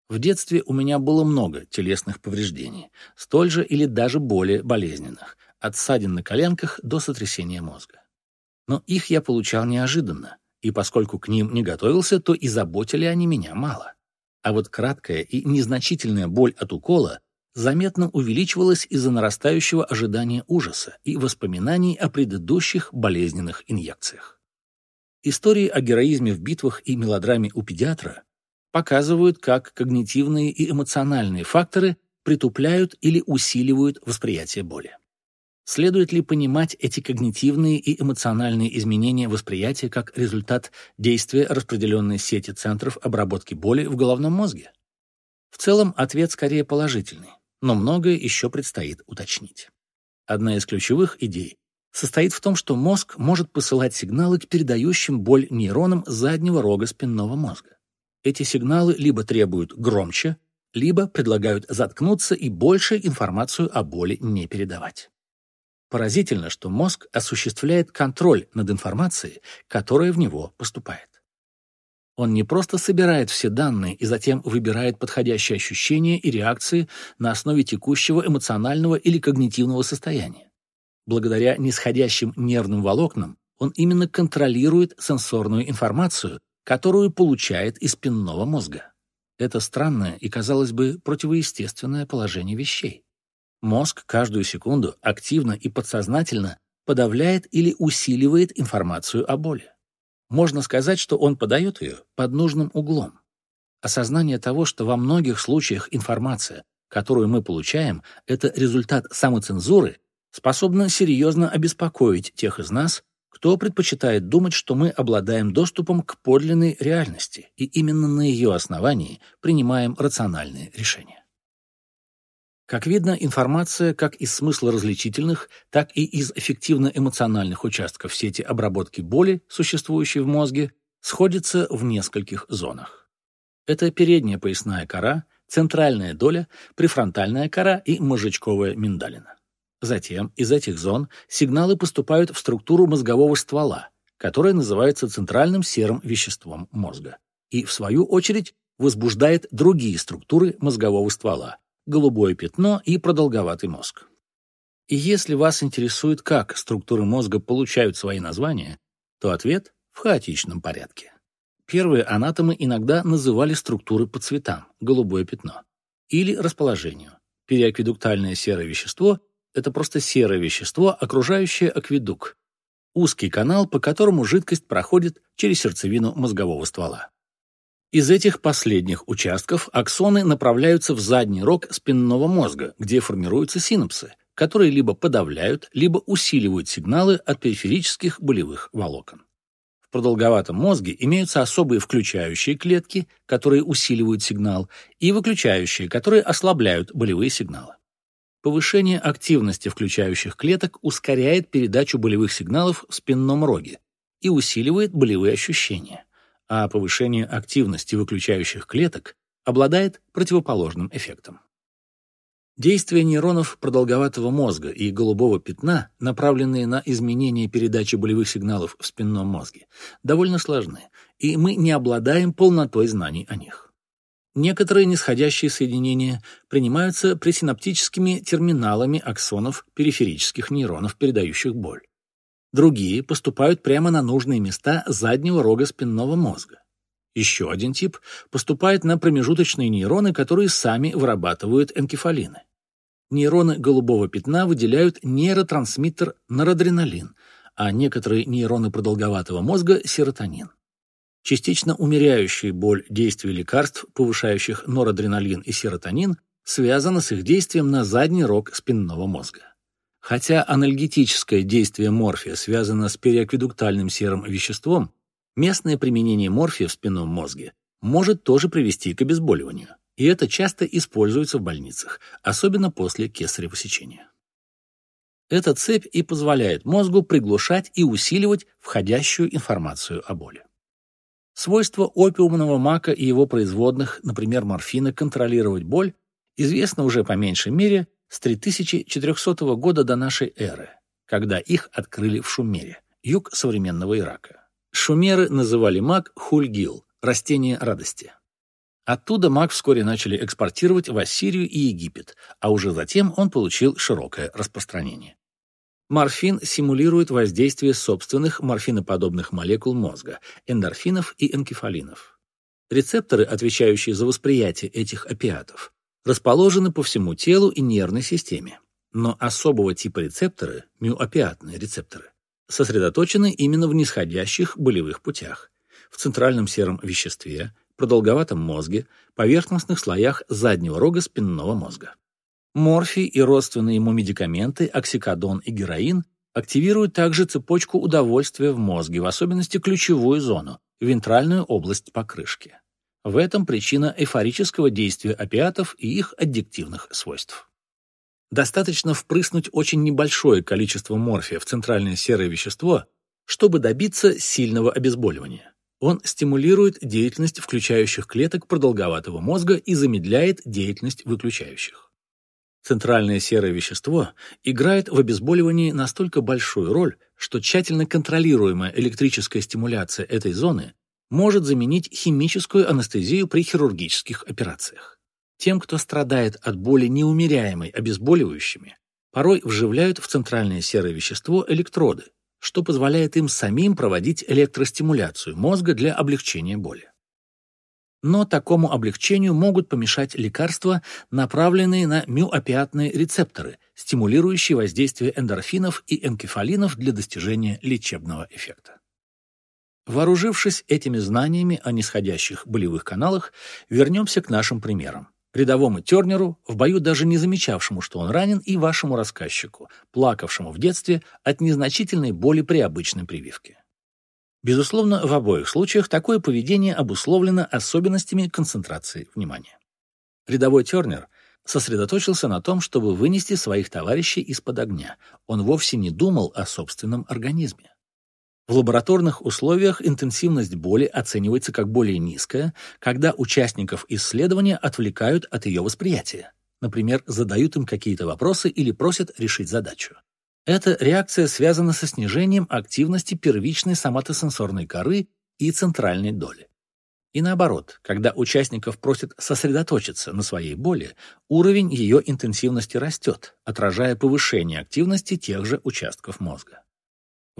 В детстве у меня было много телесных повреждений, столь же или даже более болезненных, от ссадин на коленках до сотрясения мозга но их я получал неожиданно, и поскольку к ним не готовился, то и заботили они меня мало. А вот краткая и незначительная боль от укола заметно увеличивалась из-за нарастающего ожидания ужаса и воспоминаний о предыдущих болезненных инъекциях. Истории о героизме в битвах и мелодраме у педиатра показывают, как когнитивные и эмоциональные факторы притупляют или усиливают восприятие боли. Следует ли понимать эти когнитивные и эмоциональные изменения восприятия как результат действия распределенной сети центров обработки боли в головном мозге? В целом ответ скорее положительный, но многое еще предстоит уточнить. Одна из ключевых идей состоит в том, что мозг может посылать сигналы к передающим боль нейронам заднего рога спинного мозга. Эти сигналы либо требуют громче, либо предлагают заткнуться и больше информацию о боли не передавать. Поразительно, что мозг осуществляет контроль над информацией, которая в него поступает. Он не просто собирает все данные и затем выбирает подходящие ощущения и реакции на основе текущего эмоционального или когнитивного состояния. Благодаря нисходящим нервным волокнам он именно контролирует сенсорную информацию, которую получает из спинного мозга. Это странное и, казалось бы, противоестественное положение вещей. Мозг каждую секунду активно и подсознательно подавляет или усиливает информацию о боли. Можно сказать, что он подает ее под нужным углом. Осознание того, что во многих случаях информация, которую мы получаем, это результат самоцензуры, способно серьезно обеспокоить тех из нас, кто предпочитает думать, что мы обладаем доступом к подлинной реальности и именно на ее основании принимаем рациональные решения. Как видно, информация как из смысла различительных, так и из эффективно-эмоциональных участков сети обработки боли, существующей в мозге, сходится в нескольких зонах. Это передняя поясная кора, центральная доля, префронтальная кора и мозжечковая миндалина. Затем из этих зон сигналы поступают в структуру мозгового ствола, которая называется центральным серым веществом мозга, и, в свою очередь, возбуждает другие структуры мозгового ствола, голубое пятно и продолговатый мозг. И если вас интересует, как структуры мозга получают свои названия, то ответ в хаотичном порядке. Первые анатомы иногда называли структуры по цветам – голубое пятно, или расположению. Переакведуктальное серое вещество – это просто серое вещество, окружающее акведук, узкий канал, по которому жидкость проходит через сердцевину мозгового ствола. Из этих последних участков аксоны направляются в задний рог спинного мозга, где формируются синапсы, которые либо подавляют, либо усиливают сигналы от периферических болевых волокон. В продолговатом мозге имеются особые включающие клетки, которые усиливают сигнал, и выключающие, которые ослабляют болевые сигналы. Повышение активности включающих клеток ускоряет передачу болевых сигналов в спинном роге и усиливает болевые ощущения, а повышение активности выключающих клеток обладает противоположным эффектом. Действия нейронов продолговатого мозга и голубого пятна, направленные на изменение передачи болевых сигналов в спинном мозге, довольно сложны, и мы не обладаем полнотой знаний о них. Некоторые нисходящие соединения принимаются пресинаптическими терминалами аксонов периферических нейронов, передающих боль. Другие поступают прямо на нужные места заднего рога спинного мозга. Еще один тип поступает на промежуточные нейроны, которые сами вырабатывают энкефалины. Нейроны голубого пятна выделяют нейротрансмиттер норадреналин, а некоторые нейроны продолговатого мозга – серотонин. Частично умеряющие боль действия лекарств, повышающих норадреналин и серотонин, связано с их действием на задний рог спинного мозга. Хотя анальгетическое действие морфия связано с периакведуктальным серым веществом, Местное применение морфия в спинном мозге может тоже привести к обезболиванию, и это часто используется в больницах, особенно после кесарево сечения. Эта цепь и позволяет мозгу приглушать и усиливать входящую информацию о боли. Свойство опиумного мака и его производных, например, морфина, контролировать боль, известно уже по меньшей мере с 3400 года до нашей эры, когда их открыли в Шумере, юг современного Ирака. Шумеры называли мак хульгил – растение радости. Оттуда мак вскоре начали экспортировать в Ассирию и Египет, а уже затем он получил широкое распространение. Морфин симулирует воздействие собственных морфиноподобных молекул мозга, эндорфинов и энкефалинов. Рецепторы, отвечающие за восприятие этих опиатов, расположены по всему телу и нервной системе. Но особого типа рецепторы, миоопиатные рецепторы, сосредоточены именно в нисходящих болевых путях, в центральном сером веществе, продолговатом мозге, поверхностных слоях заднего рога спинного мозга. Морфий и родственные ему медикаменты, оксикодон и героин, активируют также цепочку удовольствия в мозге, в особенности ключевую зону, вентральную область покрышки. В этом причина эйфорического действия опиатов и их аддиктивных свойств. Достаточно впрыснуть очень небольшое количество морфия в центральное серое вещество, чтобы добиться сильного обезболивания. Он стимулирует деятельность включающих клеток продолговатого мозга и замедляет деятельность выключающих. Центральное серое вещество играет в обезболивании настолько большую роль, что тщательно контролируемая электрическая стимуляция этой зоны может заменить химическую анестезию при хирургических операциях. Тем, кто страдает от боли неумеряемой обезболивающими, порой вживляют в центральное серое вещество электроды, что позволяет им самим проводить электростимуляцию мозга для облегчения боли. Но такому облегчению могут помешать лекарства, направленные на мюопиатные рецепторы, стимулирующие воздействие эндорфинов и энкефалинов для достижения лечебного эффекта. Вооружившись этими знаниями о нисходящих болевых каналах, вернемся к нашим примерам рядовому Тернеру, в бою даже не замечавшему, что он ранен, и вашему рассказчику, плакавшему в детстве от незначительной боли при обычной прививке. Безусловно, в обоих случаях такое поведение обусловлено особенностями концентрации внимания. Рядовой Тернер сосредоточился на том, чтобы вынести своих товарищей из-под огня. Он вовсе не думал о собственном организме. В лабораторных условиях интенсивность боли оценивается как более низкая, когда участников исследования отвлекают от ее восприятия. Например, задают им какие-то вопросы или просят решить задачу. Эта реакция связана со снижением активности первичной соматосенсорной коры и центральной доли. И наоборот, когда участников просят сосредоточиться на своей боли, уровень ее интенсивности растет, отражая повышение активности тех же участков мозга.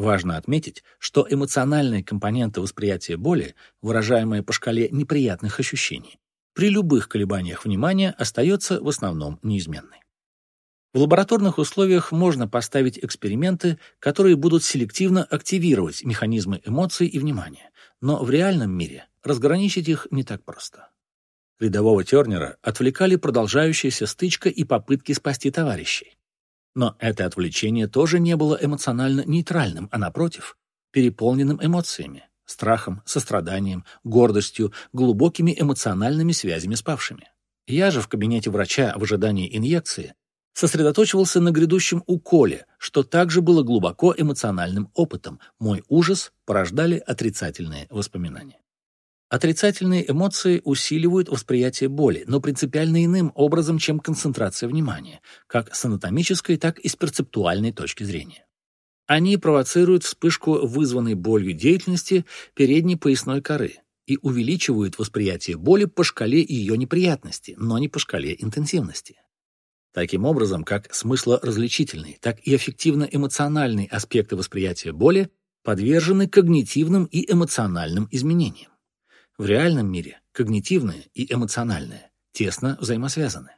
Важно отметить, что эмоциональные компоненты восприятия боли, выражаемые по шкале неприятных ощущений, при любых колебаниях внимания остается в основном неизменной. В лабораторных условиях можно поставить эксперименты, которые будут селективно активировать механизмы эмоций и внимания, но в реальном мире разграничить их не так просто. Рядового Тернера отвлекали продолжающаяся стычка и попытки спасти товарищей. Но это отвлечение тоже не было эмоционально нейтральным, а напротив, переполненным эмоциями, страхом, состраданием, гордостью, глубокими эмоциональными связями с павшими. Я же в кабинете врача в ожидании инъекции сосредоточивался на грядущем уколе, что также было глубоко эмоциональным опытом. Мой ужас порождали отрицательные воспоминания. Отрицательные эмоции усиливают восприятие боли, но принципиально иным образом, чем концентрация внимания, как с анатомической, так и с перцептуальной точки зрения. Они провоцируют вспышку вызванной болью деятельности передней поясной коры и увеличивают восприятие боли по шкале ее неприятности, но не по шкале интенсивности. Таким образом, как смыслоразличительный, так и эффективно-эмоциональный аспекты восприятия боли подвержены когнитивным и эмоциональным изменениям. В реальном мире когнитивное и эмоциональное тесно взаимосвязаны.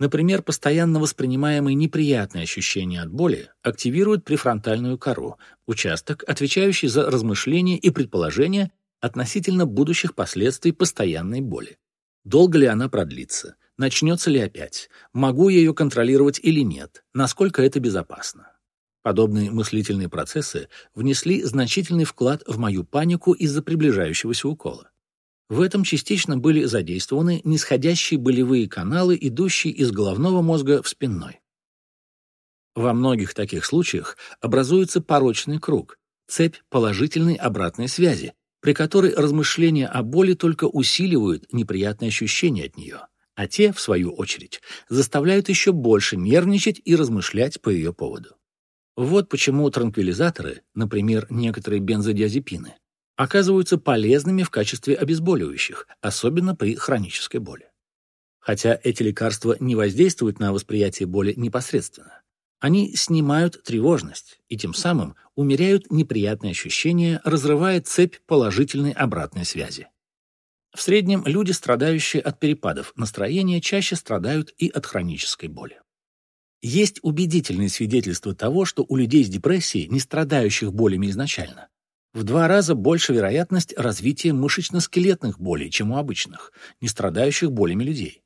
Например, постоянно воспринимаемые неприятные ощущения от боли активируют префронтальную кору, участок, отвечающий за размышления и предположения относительно будущих последствий постоянной боли. Долго ли она продлится? Начнется ли опять? Могу я ее контролировать или нет? Насколько это безопасно? Подобные мыслительные процессы внесли значительный вклад в мою панику из-за приближающегося укола. В этом частично были задействованы нисходящие болевые каналы, идущие из головного мозга в спинной. Во многих таких случаях образуется порочный круг, цепь положительной обратной связи, при которой размышления о боли только усиливают неприятные ощущения от нее а те, в свою очередь, заставляют еще больше нервничать и размышлять по ее поводу. Вот почему транквилизаторы, например, некоторые бензодиазепины, оказываются полезными в качестве обезболивающих, особенно при хронической боли. Хотя эти лекарства не воздействуют на восприятие боли непосредственно. Они снимают тревожность и тем самым умеряют неприятные ощущения, разрывая цепь положительной обратной связи. В среднем люди, страдающие от перепадов настроения, чаще страдают и от хронической боли. Есть убедительные свидетельства того, что у людей с депрессией, не страдающих болями изначально, в два раза больше вероятность развития мышечно-скелетных болей, чем у обычных, не страдающих болями людей.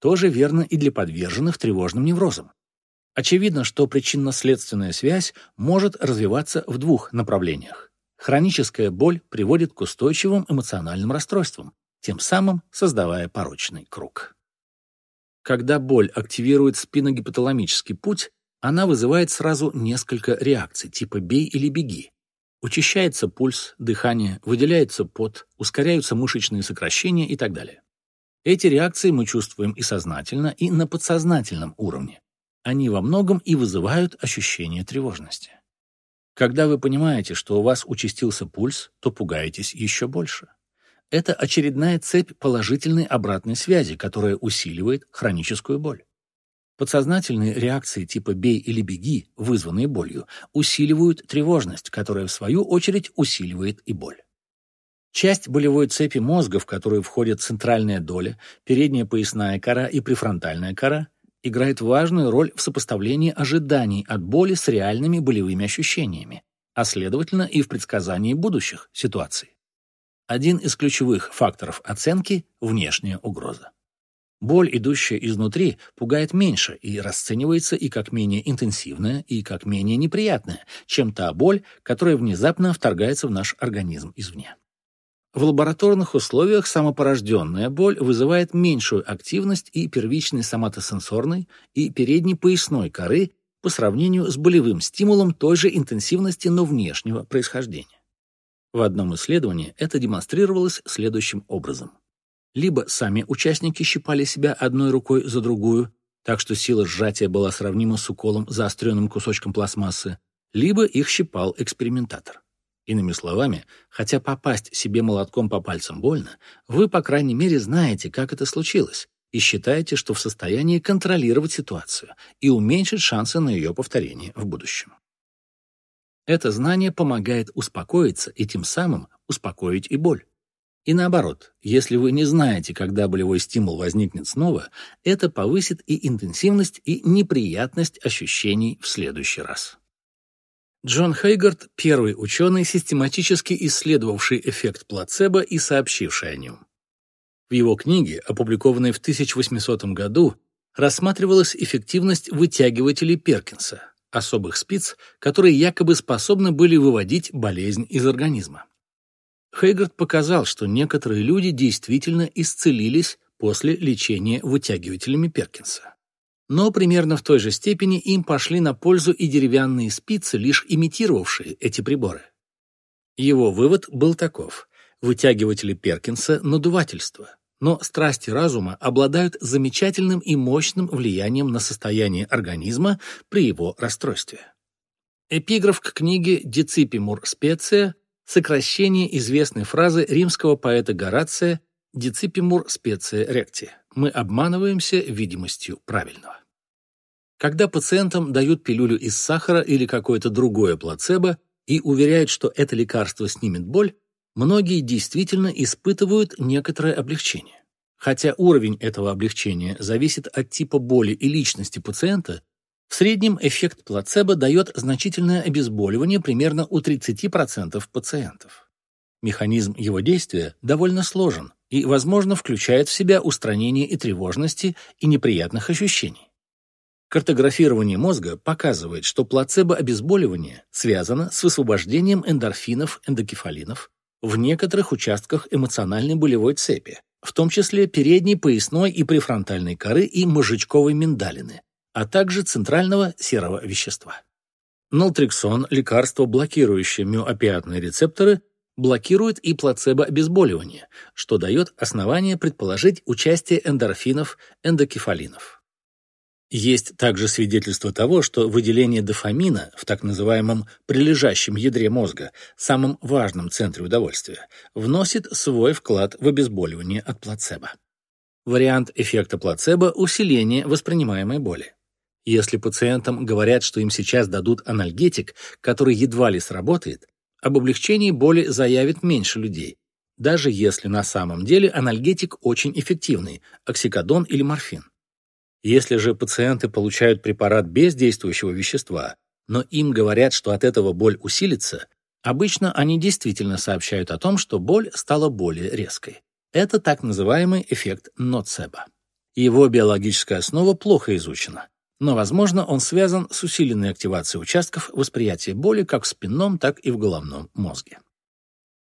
Тоже верно и для подверженных тревожным неврозам. Очевидно, что причинно-следственная связь может развиваться в двух направлениях. Хроническая боль приводит к устойчивым эмоциональным расстройствам, тем самым создавая порочный круг. Когда боль активирует спиногипоталамический путь, она вызывает сразу несколько реакций, типа «бей или беги». Учащается пульс, дыхание, выделяется пот, ускоряются мышечные сокращения и так далее. Эти реакции мы чувствуем и сознательно, и на подсознательном уровне. Они во многом и вызывают ощущение тревожности. Когда вы понимаете, что у вас участился пульс, то пугаетесь еще больше. Это очередная цепь положительной обратной связи, которая усиливает хроническую боль. Подсознательные реакции типа «бей или беги», вызванные болью, усиливают тревожность, которая, в свою очередь, усиливает и боль. Часть болевой цепи мозга, в которую входят центральная доля, передняя поясная кора и префронтальная кора, играет важную роль в сопоставлении ожиданий от боли с реальными болевыми ощущениями, а следовательно и в предсказании будущих ситуаций. Один из ключевых факторов оценки – внешняя угроза. Боль, идущая изнутри, пугает меньше и расценивается и как менее интенсивная, и как менее неприятная, чем та боль, которая внезапно вторгается в наш организм извне. В лабораторных условиях самопорожденная боль вызывает меньшую активность и первичной соматосенсорной, и передней поясной коры по сравнению с болевым стимулом той же интенсивности, но внешнего происхождения. В одном исследовании это демонстрировалось следующим образом. Либо сами участники щипали себя одной рукой за другую, так что сила сжатия была сравнима с уколом заостренным кусочком пластмассы, либо их щипал экспериментатор. Иными словами, хотя попасть себе молотком по пальцам больно, вы, по крайней мере, знаете, как это случилось, и считаете, что в состоянии контролировать ситуацию и уменьшить шансы на ее повторение в будущем. Это знание помогает успокоиться и тем самым успокоить и боль. И наоборот, если вы не знаете, когда болевой стимул возникнет снова, это повысит и интенсивность, и неприятность ощущений в следующий раз. Джон Хейгард – первый ученый, систематически исследовавший эффект плацебо и сообщивший о нем. В его книге, опубликованной в 1800 году, рассматривалась эффективность вытягивателей Перкинса, особых спиц, которые якобы способны были выводить болезнь из организма. Хейгард показал, что некоторые люди действительно исцелились после лечения вытягивателями Перкинса. Но примерно в той же степени им пошли на пользу и деревянные спицы, лишь имитировавшие эти приборы. Его вывод был таков. Вытягиватели Перкинса – надувательство, но страсти разума обладают замечательным и мощным влиянием на состояние организма при его расстройстве. Эпиграф к книге «Деципимур специя» – сокращение известной фразы римского поэта Горация «Деципимур специя ректи» – мы обманываемся видимостью правильного. Когда пациентам дают пилюлю из сахара или какое-то другое плацебо и уверяют, что это лекарство снимет боль, многие действительно испытывают некоторое облегчение. Хотя уровень этого облегчения зависит от типа боли и личности пациента, в среднем эффект плацебо дает значительное обезболивание примерно у 30% пациентов. Механизм его действия довольно сложен и, возможно, включает в себя устранение и тревожности, и неприятных ощущений. Картографирование мозга показывает, что плацебо-обезболивание связано с высвобождением эндорфинов, эндокефалинов, в некоторых участках эмоциональной болевой цепи, в том числе передней, поясной и префронтальной коры и мозжечковой миндалины, а также центрального серого вещества. Нолтриксон, лекарство, блокирующее миоопиатные рецепторы, блокирует и плацебо-обезболивание, что дает основание предположить участие эндорфинов, эндокефалинов. Есть также свидетельство того, что выделение дофамина в так называемом прилежащем ядре мозга, самом важном центре удовольствия, вносит свой вклад в обезболивание от плацебо. Вариант эффекта плацебо – усиление воспринимаемой боли. Если пациентам говорят, что им сейчас дадут анальгетик, который едва ли сработает, об облегчении боли заявит меньше людей, даже если на самом деле анальгетик очень эффективный – оксикодон или морфин. Если же пациенты получают препарат без действующего вещества, но им говорят, что от этого боль усилится, обычно они действительно сообщают о том, что боль стала более резкой. Это так называемый эффект ноцебо. Его биологическая основа плохо изучена, но, возможно, он связан с усиленной активацией участков восприятия боли как в спинном, так и в головном мозге.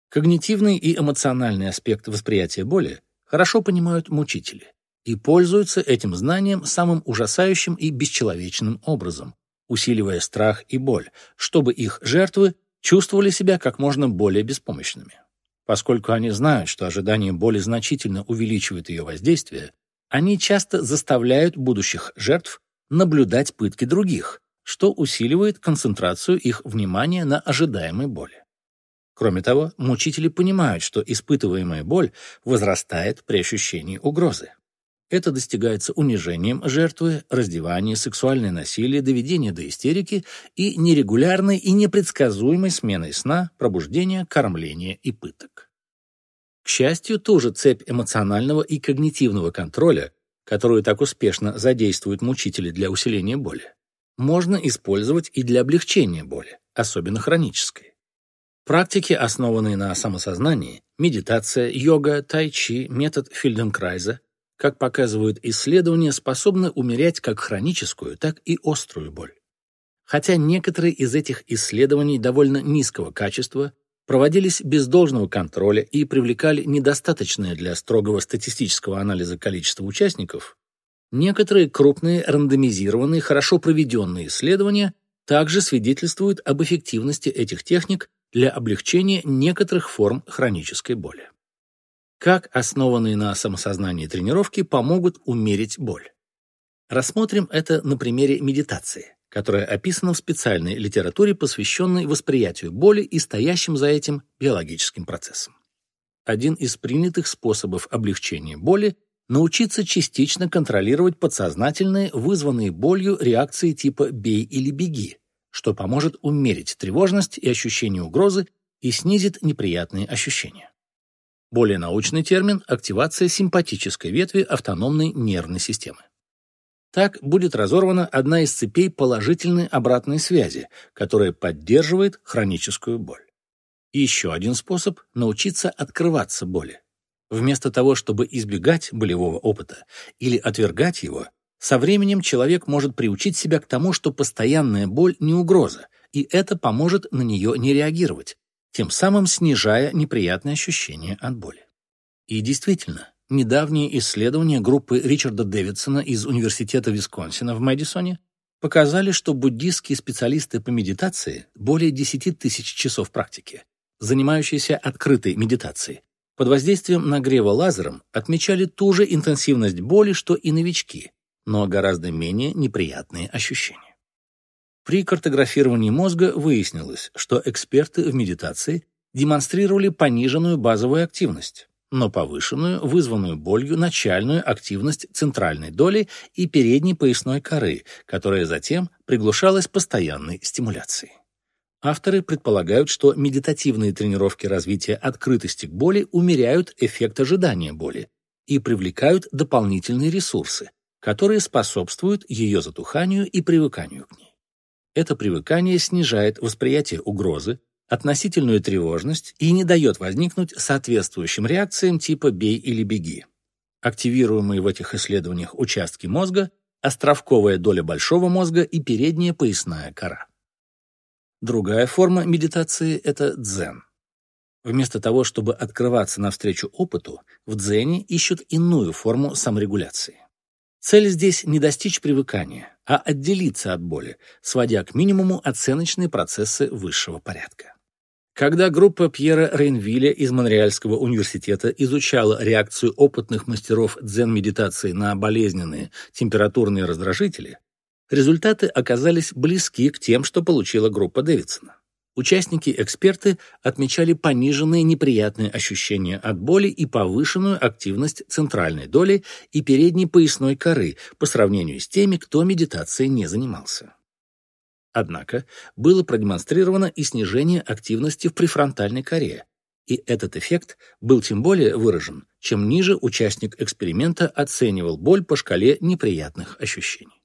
Когнитивный и эмоциональный аспект восприятия боли хорошо понимают мучители и пользуются этим знанием самым ужасающим и бесчеловечным образом, усиливая страх и боль, чтобы их жертвы чувствовали себя как можно более беспомощными. Поскольку они знают, что ожидание боли значительно увеличивает ее воздействие, они часто заставляют будущих жертв наблюдать пытки других, что усиливает концентрацию их внимания на ожидаемой боли. Кроме того, мучители понимают, что испытываемая боль возрастает при ощущении угрозы. Это достигается унижением жертвы, раздеванием, сексуальное насилие, доведение до истерики и нерегулярной и непредсказуемой сменой сна, пробуждения, кормления и пыток. К счастью, ту же цепь эмоционального и когнитивного контроля, которую так успешно задействуют мучители для усиления боли, можно использовать и для облегчения боли, особенно хронической. Практики, основанные на самосознании, медитация, йога, тайчи, метод Фельденкрайза, как показывают исследования, способны умерять как хроническую, так и острую боль. Хотя некоторые из этих исследований довольно низкого качества проводились без должного контроля и привлекали недостаточное для строгого статистического анализа количество участников, некоторые крупные рандомизированные, хорошо проведенные исследования также свидетельствуют об эффективности этих техник для облегчения некоторых форм хронической боли. Как основанные на самосознании тренировки помогут умерить боль? Рассмотрим это на примере медитации, которая описана в специальной литературе, посвященной восприятию боли и стоящим за этим биологическим процессам. Один из принятых способов облегчения боли – научиться частично контролировать подсознательные, вызванные болью реакции типа «бей или беги», что поможет умерить тревожность и ощущение угрозы и снизит неприятные ощущения. Более научный термин – активация симпатической ветви автономной нервной системы. Так будет разорвана одна из цепей положительной обратной связи, которая поддерживает хроническую боль. И еще один способ – научиться открываться боли. Вместо того, чтобы избегать болевого опыта или отвергать его, со временем человек может приучить себя к тому, что постоянная боль не угроза, и это поможет на нее не реагировать, тем самым снижая неприятные ощущения от боли. И действительно, недавние исследования группы Ричарда Дэвидсона из Университета Висконсина в Мэдисоне показали, что буддистские специалисты по медитации более 10 тысяч часов практики, занимающиеся открытой медитацией, под воздействием нагрева лазером отмечали ту же интенсивность боли, что и новички, но гораздо менее неприятные ощущения. При картографировании мозга выяснилось, что эксперты в медитации демонстрировали пониженную базовую активность, но повышенную, вызванную болью, начальную активность центральной доли и передней поясной коры, которая затем приглушалась постоянной стимуляцией. Авторы предполагают, что медитативные тренировки развития открытости к боли умеряют эффект ожидания боли и привлекают дополнительные ресурсы, которые способствуют ее затуханию и привыканию к ней. Это привыкание снижает восприятие угрозы, относительную тревожность и не дает возникнуть соответствующим реакциям типа «бей или беги». Активируемые в этих исследованиях участки мозга – островковая доля большого мозга и передняя поясная кора. Другая форма медитации – это дзен. Вместо того, чтобы открываться навстречу опыту, в дзене ищут иную форму саморегуляции. Цель здесь не достичь привыкания, а отделиться от боли, сводя к минимуму оценочные процессы высшего порядка. Когда группа Пьера Рейнвилля из Монреальского университета изучала реакцию опытных мастеров дзен-медитации на болезненные температурные раздражители, Результаты оказались близки к тем, что получила группа Дэвидсона. Участники-эксперты отмечали пониженные неприятные ощущения от боли и повышенную активность центральной доли и передней поясной коры по сравнению с теми, кто медитацией не занимался. Однако было продемонстрировано и снижение активности в префронтальной коре, и этот эффект был тем более выражен, чем ниже участник эксперимента оценивал боль по шкале неприятных ощущений.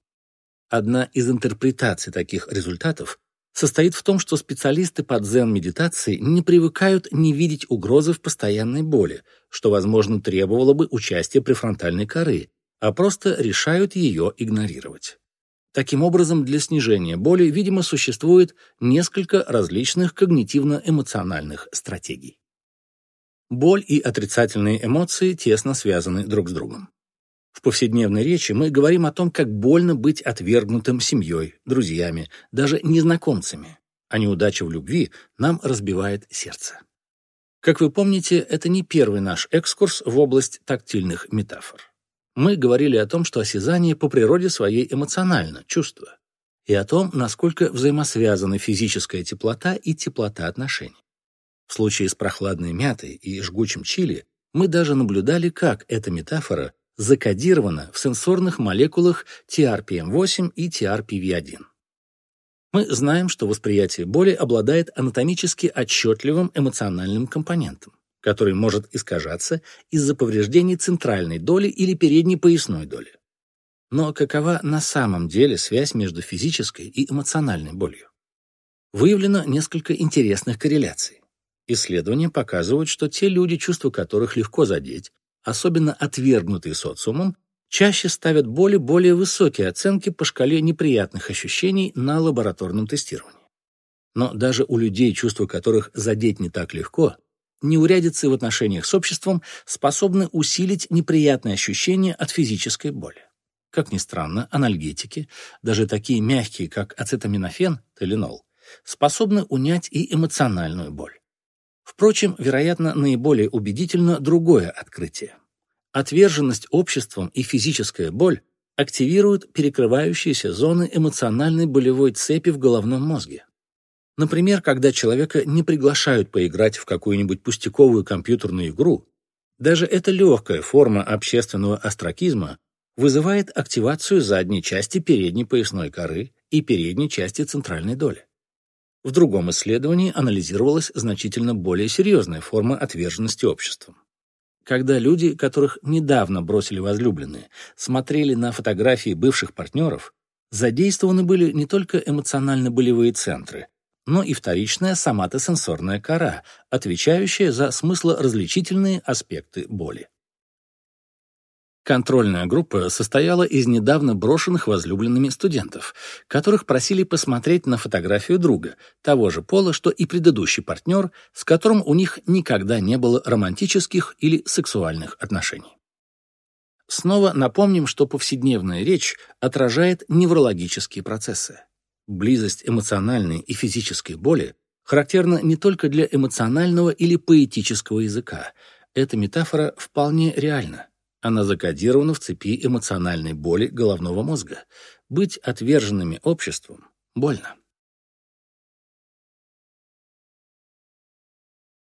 Одна из интерпретаций таких результатов состоит в том, что специалисты по дзен-медитации не привыкают не видеть угрозы в постоянной боли, что, возможно, требовало бы участия префронтальной коры, а просто решают ее игнорировать. Таким образом, для снижения боли, видимо, существует несколько различных когнитивно-эмоциональных стратегий. Боль и отрицательные эмоции тесно связаны друг с другом. В повседневной речи мы говорим о том, как больно быть отвергнутым семьей, друзьями, даже незнакомцами, а неудача в любви нам разбивает сердце. Как вы помните, это не первый наш экскурс в область тактильных метафор. Мы говорили о том, что осязание по природе своей эмоционально, чувство, и о том, насколько взаимосвязаны физическая теплота и теплота отношений. В случае с прохладной мятой и жгучим чили мы даже наблюдали, как эта метафора закодировано в сенсорных молекулах TRPM8 и TRPV1. Мы знаем, что восприятие боли обладает анатомически отчетливым эмоциональным компонентом, который может искажаться из-за повреждений центральной доли или передней поясной доли. Но какова на самом деле связь между физической и эмоциональной болью? Выявлено несколько интересных корреляций. Исследования показывают, что те люди, чувства которых легко задеть, особенно отвергнутые социумом, чаще ставят боли более высокие оценки по шкале неприятных ощущений на лабораторном тестировании. Но даже у людей, чувства которых задеть не так легко, неурядицы в отношениях с обществом способны усилить неприятные ощущения от физической боли. Как ни странно, анальгетики, даже такие мягкие, как ацетаминофен, теленол, способны унять и эмоциональную боль. Впрочем, вероятно, наиболее убедительно другое открытие. Отверженность обществом и физическая боль активируют перекрывающиеся зоны эмоциональной болевой цепи в головном мозге. Например, когда человека не приглашают поиграть в какую-нибудь пустяковую компьютерную игру, даже эта легкая форма общественного остракизма вызывает активацию задней части передней поясной коры и передней части центральной доли. В другом исследовании анализировалась значительно более серьезная форма отверженности обществом. Когда люди, которых недавно бросили возлюбленные, смотрели на фотографии бывших партнеров, задействованы были не только эмоционально-болевые центры, но и вторичная соматосенсорная кора, отвечающая за смыслоразличительные аспекты боли. Контрольная группа состояла из недавно брошенных возлюбленными студентов, которых просили посмотреть на фотографию друга, того же пола, что и предыдущий партнер, с которым у них никогда не было романтических или сексуальных отношений. Снова напомним, что повседневная речь отражает неврологические процессы. Близость эмоциональной и физической боли характерна не только для эмоционального или поэтического языка. Эта метафора вполне реальна. Она закодирована в цепи эмоциональной боли головного мозга. Быть отверженными обществом больно.